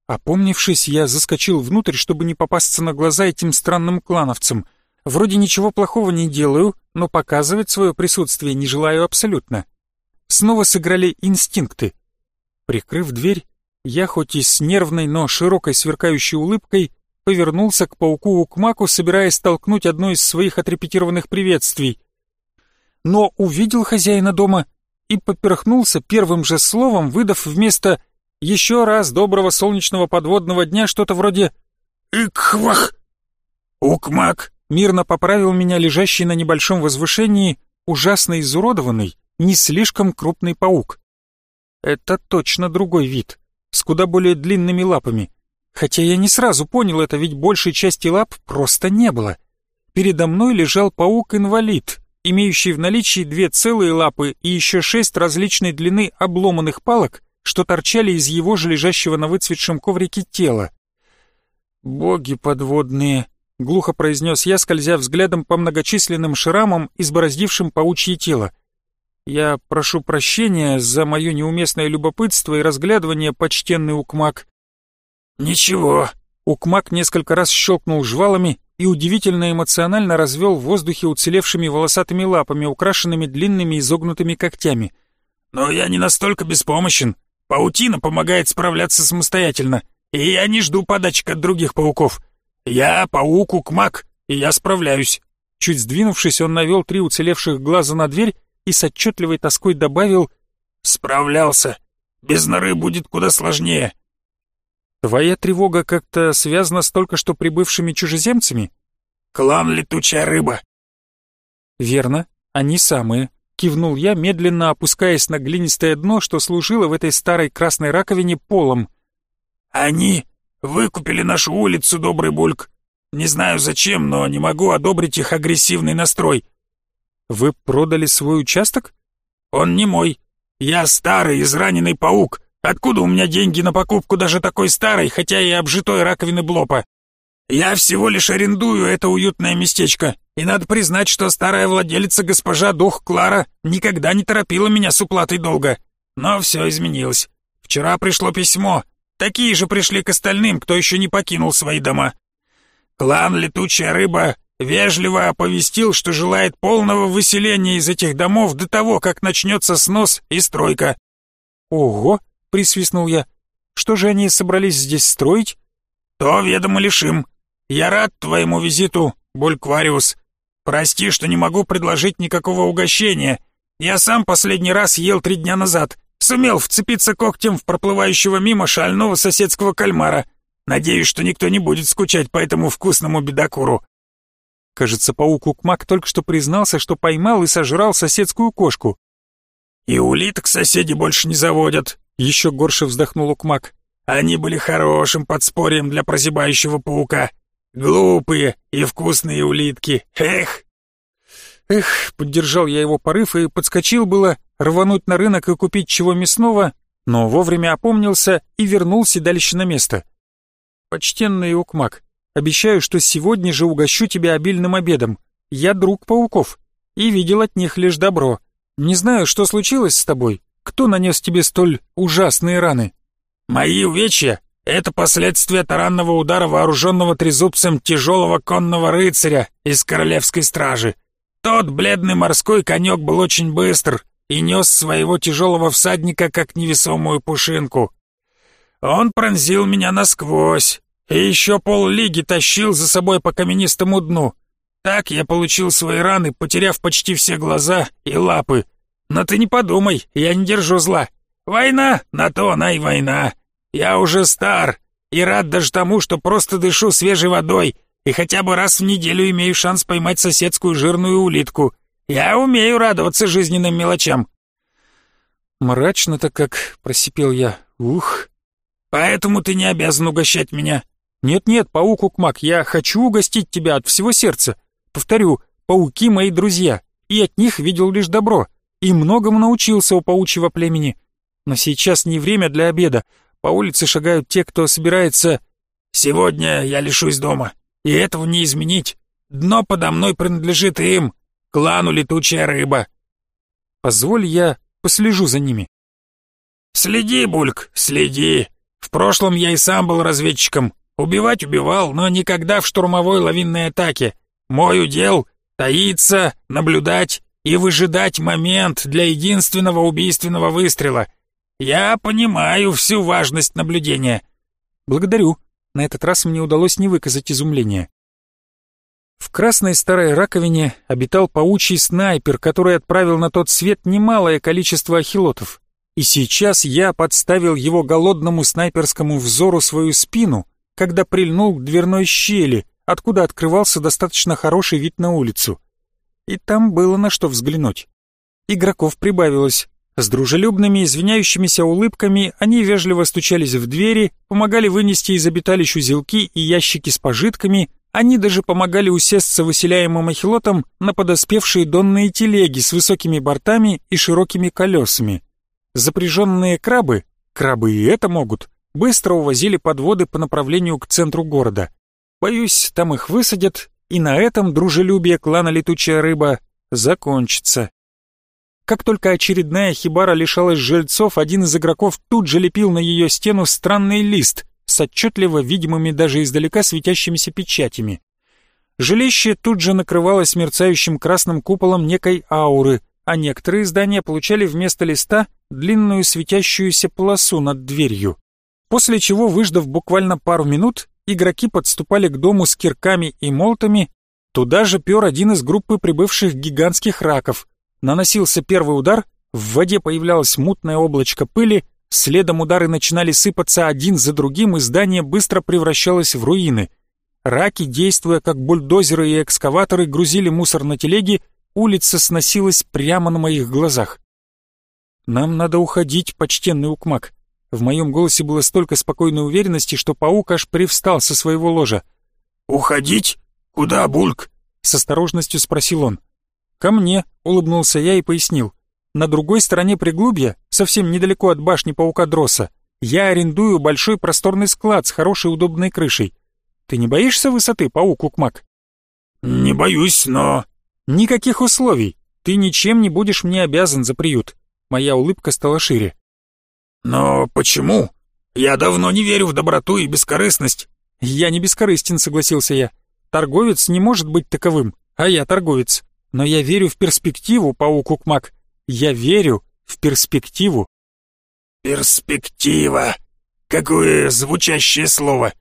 Опомнившись, я заскочил внутрь, чтобы не попасться на глаза этим странным клановцам. Вроде ничего плохого не делаю, но показывать свое присутствие не желаю абсолютно. Снова сыграли инстинкты. Прикрыв дверь, Я хоть и с нервной, но широкой сверкающей улыбкой повернулся к пауку-укмаку, собираясь столкнуть одно из своих отрепетированных приветствий. Но увидел хозяина дома и поперхнулся первым же словом, выдав вместо «еще раз доброго солнечного подводного дня» что-то вроде «Икхвах!» «Укмак!» мирно поправил меня лежащий на небольшом возвышении ужасно изуродованный, не слишком крупный паук. Это точно другой вид, с куда более длинными лапами. Хотя я не сразу понял это, ведь большей части лап просто не было. Передо мной лежал паук-инвалид, имеющий в наличии две целые лапы и еще шесть различной длины обломанных палок, что торчали из его же лежащего на выцветшем коврике тела. «Боги подводные!» — глухо произнес я, скользя взглядом по многочисленным шрамам, избороздившим паучье тело. «Я прошу прощения за мое неуместное любопытство и разглядывание, почтенный Укмак». «Ничего». Укмак несколько раз щелкнул жвалами и удивительно эмоционально развел в воздухе уцелевшими волосатыми лапами, украшенными длинными изогнутыми когтями. «Но я не настолько беспомощен. Паутина помогает справляться самостоятельно, и я не жду подачек от других пауков. Я паук Укмак, и я справляюсь». Чуть сдвинувшись, он навел три уцелевших глаза на дверь и с отчетливой тоской добавил «Справлялся. Без норы будет куда сложнее». «Твоя тревога как-то связана с только что прибывшими чужеземцами?» «Клан Летучая Рыба». «Верно, они самые», — кивнул я, медленно опускаясь на глинистое дно, что служило в этой старой красной раковине полом. «Они выкупили нашу улицу, добрый Бульк. Не знаю зачем, но не могу одобрить их агрессивный настрой. Вы продали свой участок? Он не мой. Я старый, израненный паук. Откуда у меня деньги на покупку даже такой старой, хотя и обжитой раковины Блопа? Я всего лишь арендую это уютное местечко, и надо признать, что старая владелица госпожа Дух Клара никогда не торопила меня с уплатой долга. Но все изменилось. Вчера пришло письмо. Такие же пришли к остальным, кто еще не покинул свои дома. Клан Летучая Рыба вежливо оповестил, что желает полного выселения из этих домов до того, как начнется снос и стройка. «Ого!» — присвистнул я. «Что же они собрались здесь строить?» «То ведомо лишь им. Я рад твоему визиту, Бульквариус. Прости, что не могу предложить никакого угощения. Я сам последний раз ел три дня назад. Сумел вцепиться когтем в проплывающего мимо шального соседского кальмара. Надеюсь, что никто не будет скучать по этому вкусному бедокуру. Кажется, паук Укмак только что признался, что поймал и сожрал соседскую кошку. «И улиток соседи больше не заводят», — еще горше вздохнул Укмак. «Они были хорошим подспорьем для прозябающего паука. Глупые и вкусные улитки. Эх!» Эх, поддержал я его порыв и подскочил было рвануть на рынок и купить чего мясного, но вовремя опомнился и вернул седалище на место. «Почтенный Укмак, Обещаю, что сегодня же угощу тебя обильным обедом. Я друг пауков и видел от них лишь добро. Не знаю, что случилось с тобой. Кто нанес тебе столь ужасные раны? Мои увечья — это последствия таранного удара вооруженного трезубцем тяжелого конного рыцаря из королевской стражи. Тот бледный морской конек был очень быстр и нес своего тяжелого всадника как невесомую пушинку. Он пронзил меня насквозь, и еще поллиги тащил за собой по каменистому дну. Так я получил свои раны, потеряв почти все глаза и лапы. Но ты не подумай, я не держу зла. Война, на то она и война. Я уже стар и рад даже тому, что просто дышу свежей водой и хотя бы раз в неделю имею шанс поймать соседскую жирную улитку. Я умею радоваться жизненным мелочам. Мрачно-то как, просипел я. Ух. Поэтому ты не обязан угощать меня. «Нет-нет, паук Укмак, я хочу угостить тебя от всего сердца. Повторю, пауки мои друзья, и от них видел лишь добро, и многому научился у паучьего племени. Но сейчас не время для обеда. По улице шагают те, кто собирается... Сегодня я лишусь дома, и этого не изменить. Дно подо мной принадлежит им, клану летучая рыба. Позволь я послежу за ними. Следи, Бульк, следи. В прошлом я и сам был разведчиком, Убивать убивал, но никогда в штурмовой лавинной атаке. Мой удел — таиться, наблюдать и выжидать момент для единственного убийственного выстрела. Я понимаю всю важность наблюдения. Благодарю. На этот раз мне удалось не выказать изумления. В красной старой раковине обитал паучий снайпер, который отправил на тот свет немалое количество ахилотов. И сейчас я подставил его голодному снайперскому взору свою спину, когда прильнул к дверной щели, откуда открывался достаточно хороший вид на улицу. И там было на что взглянуть. Игроков прибавилось. С дружелюбными, извиняющимися улыбками они вежливо стучались в двери, помогали вынести из обиталищ узелки и ящики с пожитками, они даже помогали усесться выселяемым ахилотам на подоспевшие донные телеги с высокими бортами и широкими колесами. Запряженные крабы, крабы и это могут, быстро увозили подводы по направлению к центру города. Боюсь, там их высадят, и на этом дружелюбие клана «Летучая рыба» закончится. Как только очередная хибара лишалась жильцов, один из игроков тут же лепил на ее стену странный лист с отчетливо видимыми даже издалека светящимися печатями. Жилище тут же накрывалось мерцающим красным куполом некой ауры, а некоторые здания получали вместо листа длинную светящуюся полосу над дверью. После чего, выждав буквально пару минут, игроки подступали к дому с кирками и молотами, туда же пер один из группы прибывших гигантских раков. Наносился первый удар, в воде появлялось мутное облачко пыли, следом удары начинали сыпаться один за другим, и здание быстро превращалось в руины. Раки, действуя как бульдозеры и экскаваторы, грузили мусор на телеги, улица сносилась прямо на моих глазах. «Нам надо уходить, почтенный Укмак», в моем голосе было столько спокойной уверенности, что паук аж привстал со своего ложа. «Уходить? Куда, Бульк?» — с осторожностью спросил он. «Ко мне», — улыбнулся я и пояснил. «На другой стороне приглубья, совсем недалеко от башни паука Дросса, я арендую большой просторный склад с хорошей удобной крышей. Ты не боишься высоты, паук Укмак?» «Не боюсь, но...» «Никаких условий. Ты ничем не будешь мне обязан за приют». Моя улыбка стала шире. «Но почему? Я давно не верю в доброту и бескорыстность». «Я не бескорыстен», — согласился я. «Торговец не может быть таковым, а я торговец. Но я верю в перспективу, паук Укмак. Я верю в перспективу». «Перспектива! Какое звучащее слово!»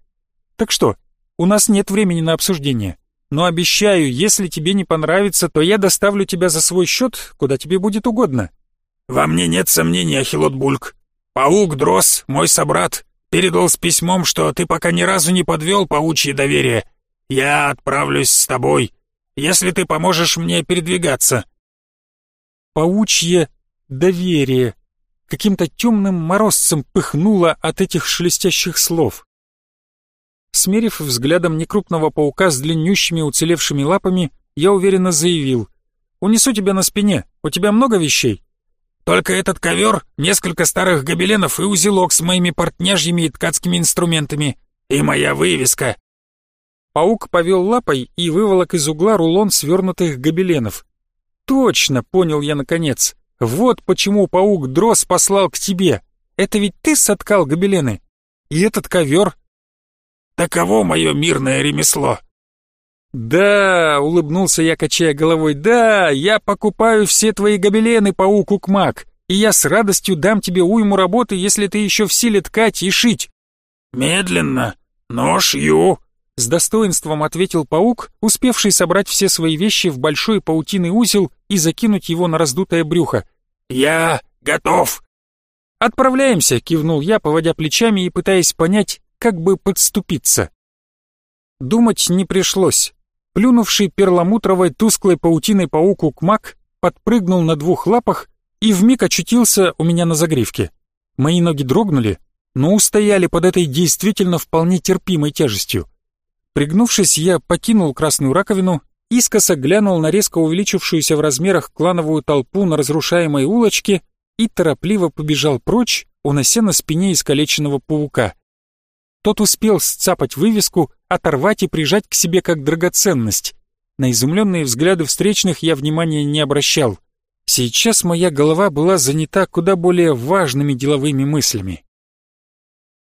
«Так что, у нас нет времени на обсуждение. Но обещаю, если тебе не понравится, то я доставлю тебя за свой счет, куда тебе будет угодно». «Во мне нет сомнений, Ахилот Бульк. Паук Дрос, мой собрат, передал с письмом, что ты пока ни разу не подвел паучье доверие. Я отправлюсь с тобой, если ты поможешь мне передвигаться». Паучье доверие каким-то темным морозцем пыхнуло от этих шелестящих слов. Смерив взглядом некрупного паука с длиннющими уцелевшими лапами, я уверенно заявил. «Унесу тебя на спине. У тебя много вещей?» Только этот ковер, несколько старых гобеленов и узелок с моими портняжьими и ткацкими инструментами. И моя вывеска». Паук повел лапой и выволок из угла рулон свернутых гобеленов. «Точно!» — понял я наконец. «Вот почему паук Дрос послал к тебе. Это ведь ты соткал гобелены? И этот ковер?» «Таково мое мирное ремесло», «Да», — улыбнулся я, качая головой, «да, я покупаю все твои гобелены, паук Укмак, и я с радостью дам тебе уйму работы, если ты еще в силе ткать и шить». «Медленно, но шью», — с достоинством ответил паук, успевший собрать все свои вещи в большой паутиный узел и закинуть его на раздутое брюхо. «Я готов». «Отправляемся», — кивнул я, поводя плечами и пытаясь понять, как бы подступиться. Думать не пришлось. Плюнувший перламутровой тусклой паутиной паук Укмак подпрыгнул на двух лапах и вмиг очутился у меня на загривке. Мои ноги дрогнули, но устояли под этой действительно вполне терпимой тяжестью. Пригнувшись, я покинул красную раковину, искоса глянул на резко увеличившуюся в размерах клановую толпу на разрушаемой улочке и торопливо побежал прочь, унося на спине искалеченного паука. Тот успел сцапать вывеску, оторвать и прижать к себе как драгоценность. На изумленные взгляды встречных я внимания не обращал. Сейчас моя голова была занята куда более важными деловыми мыслями.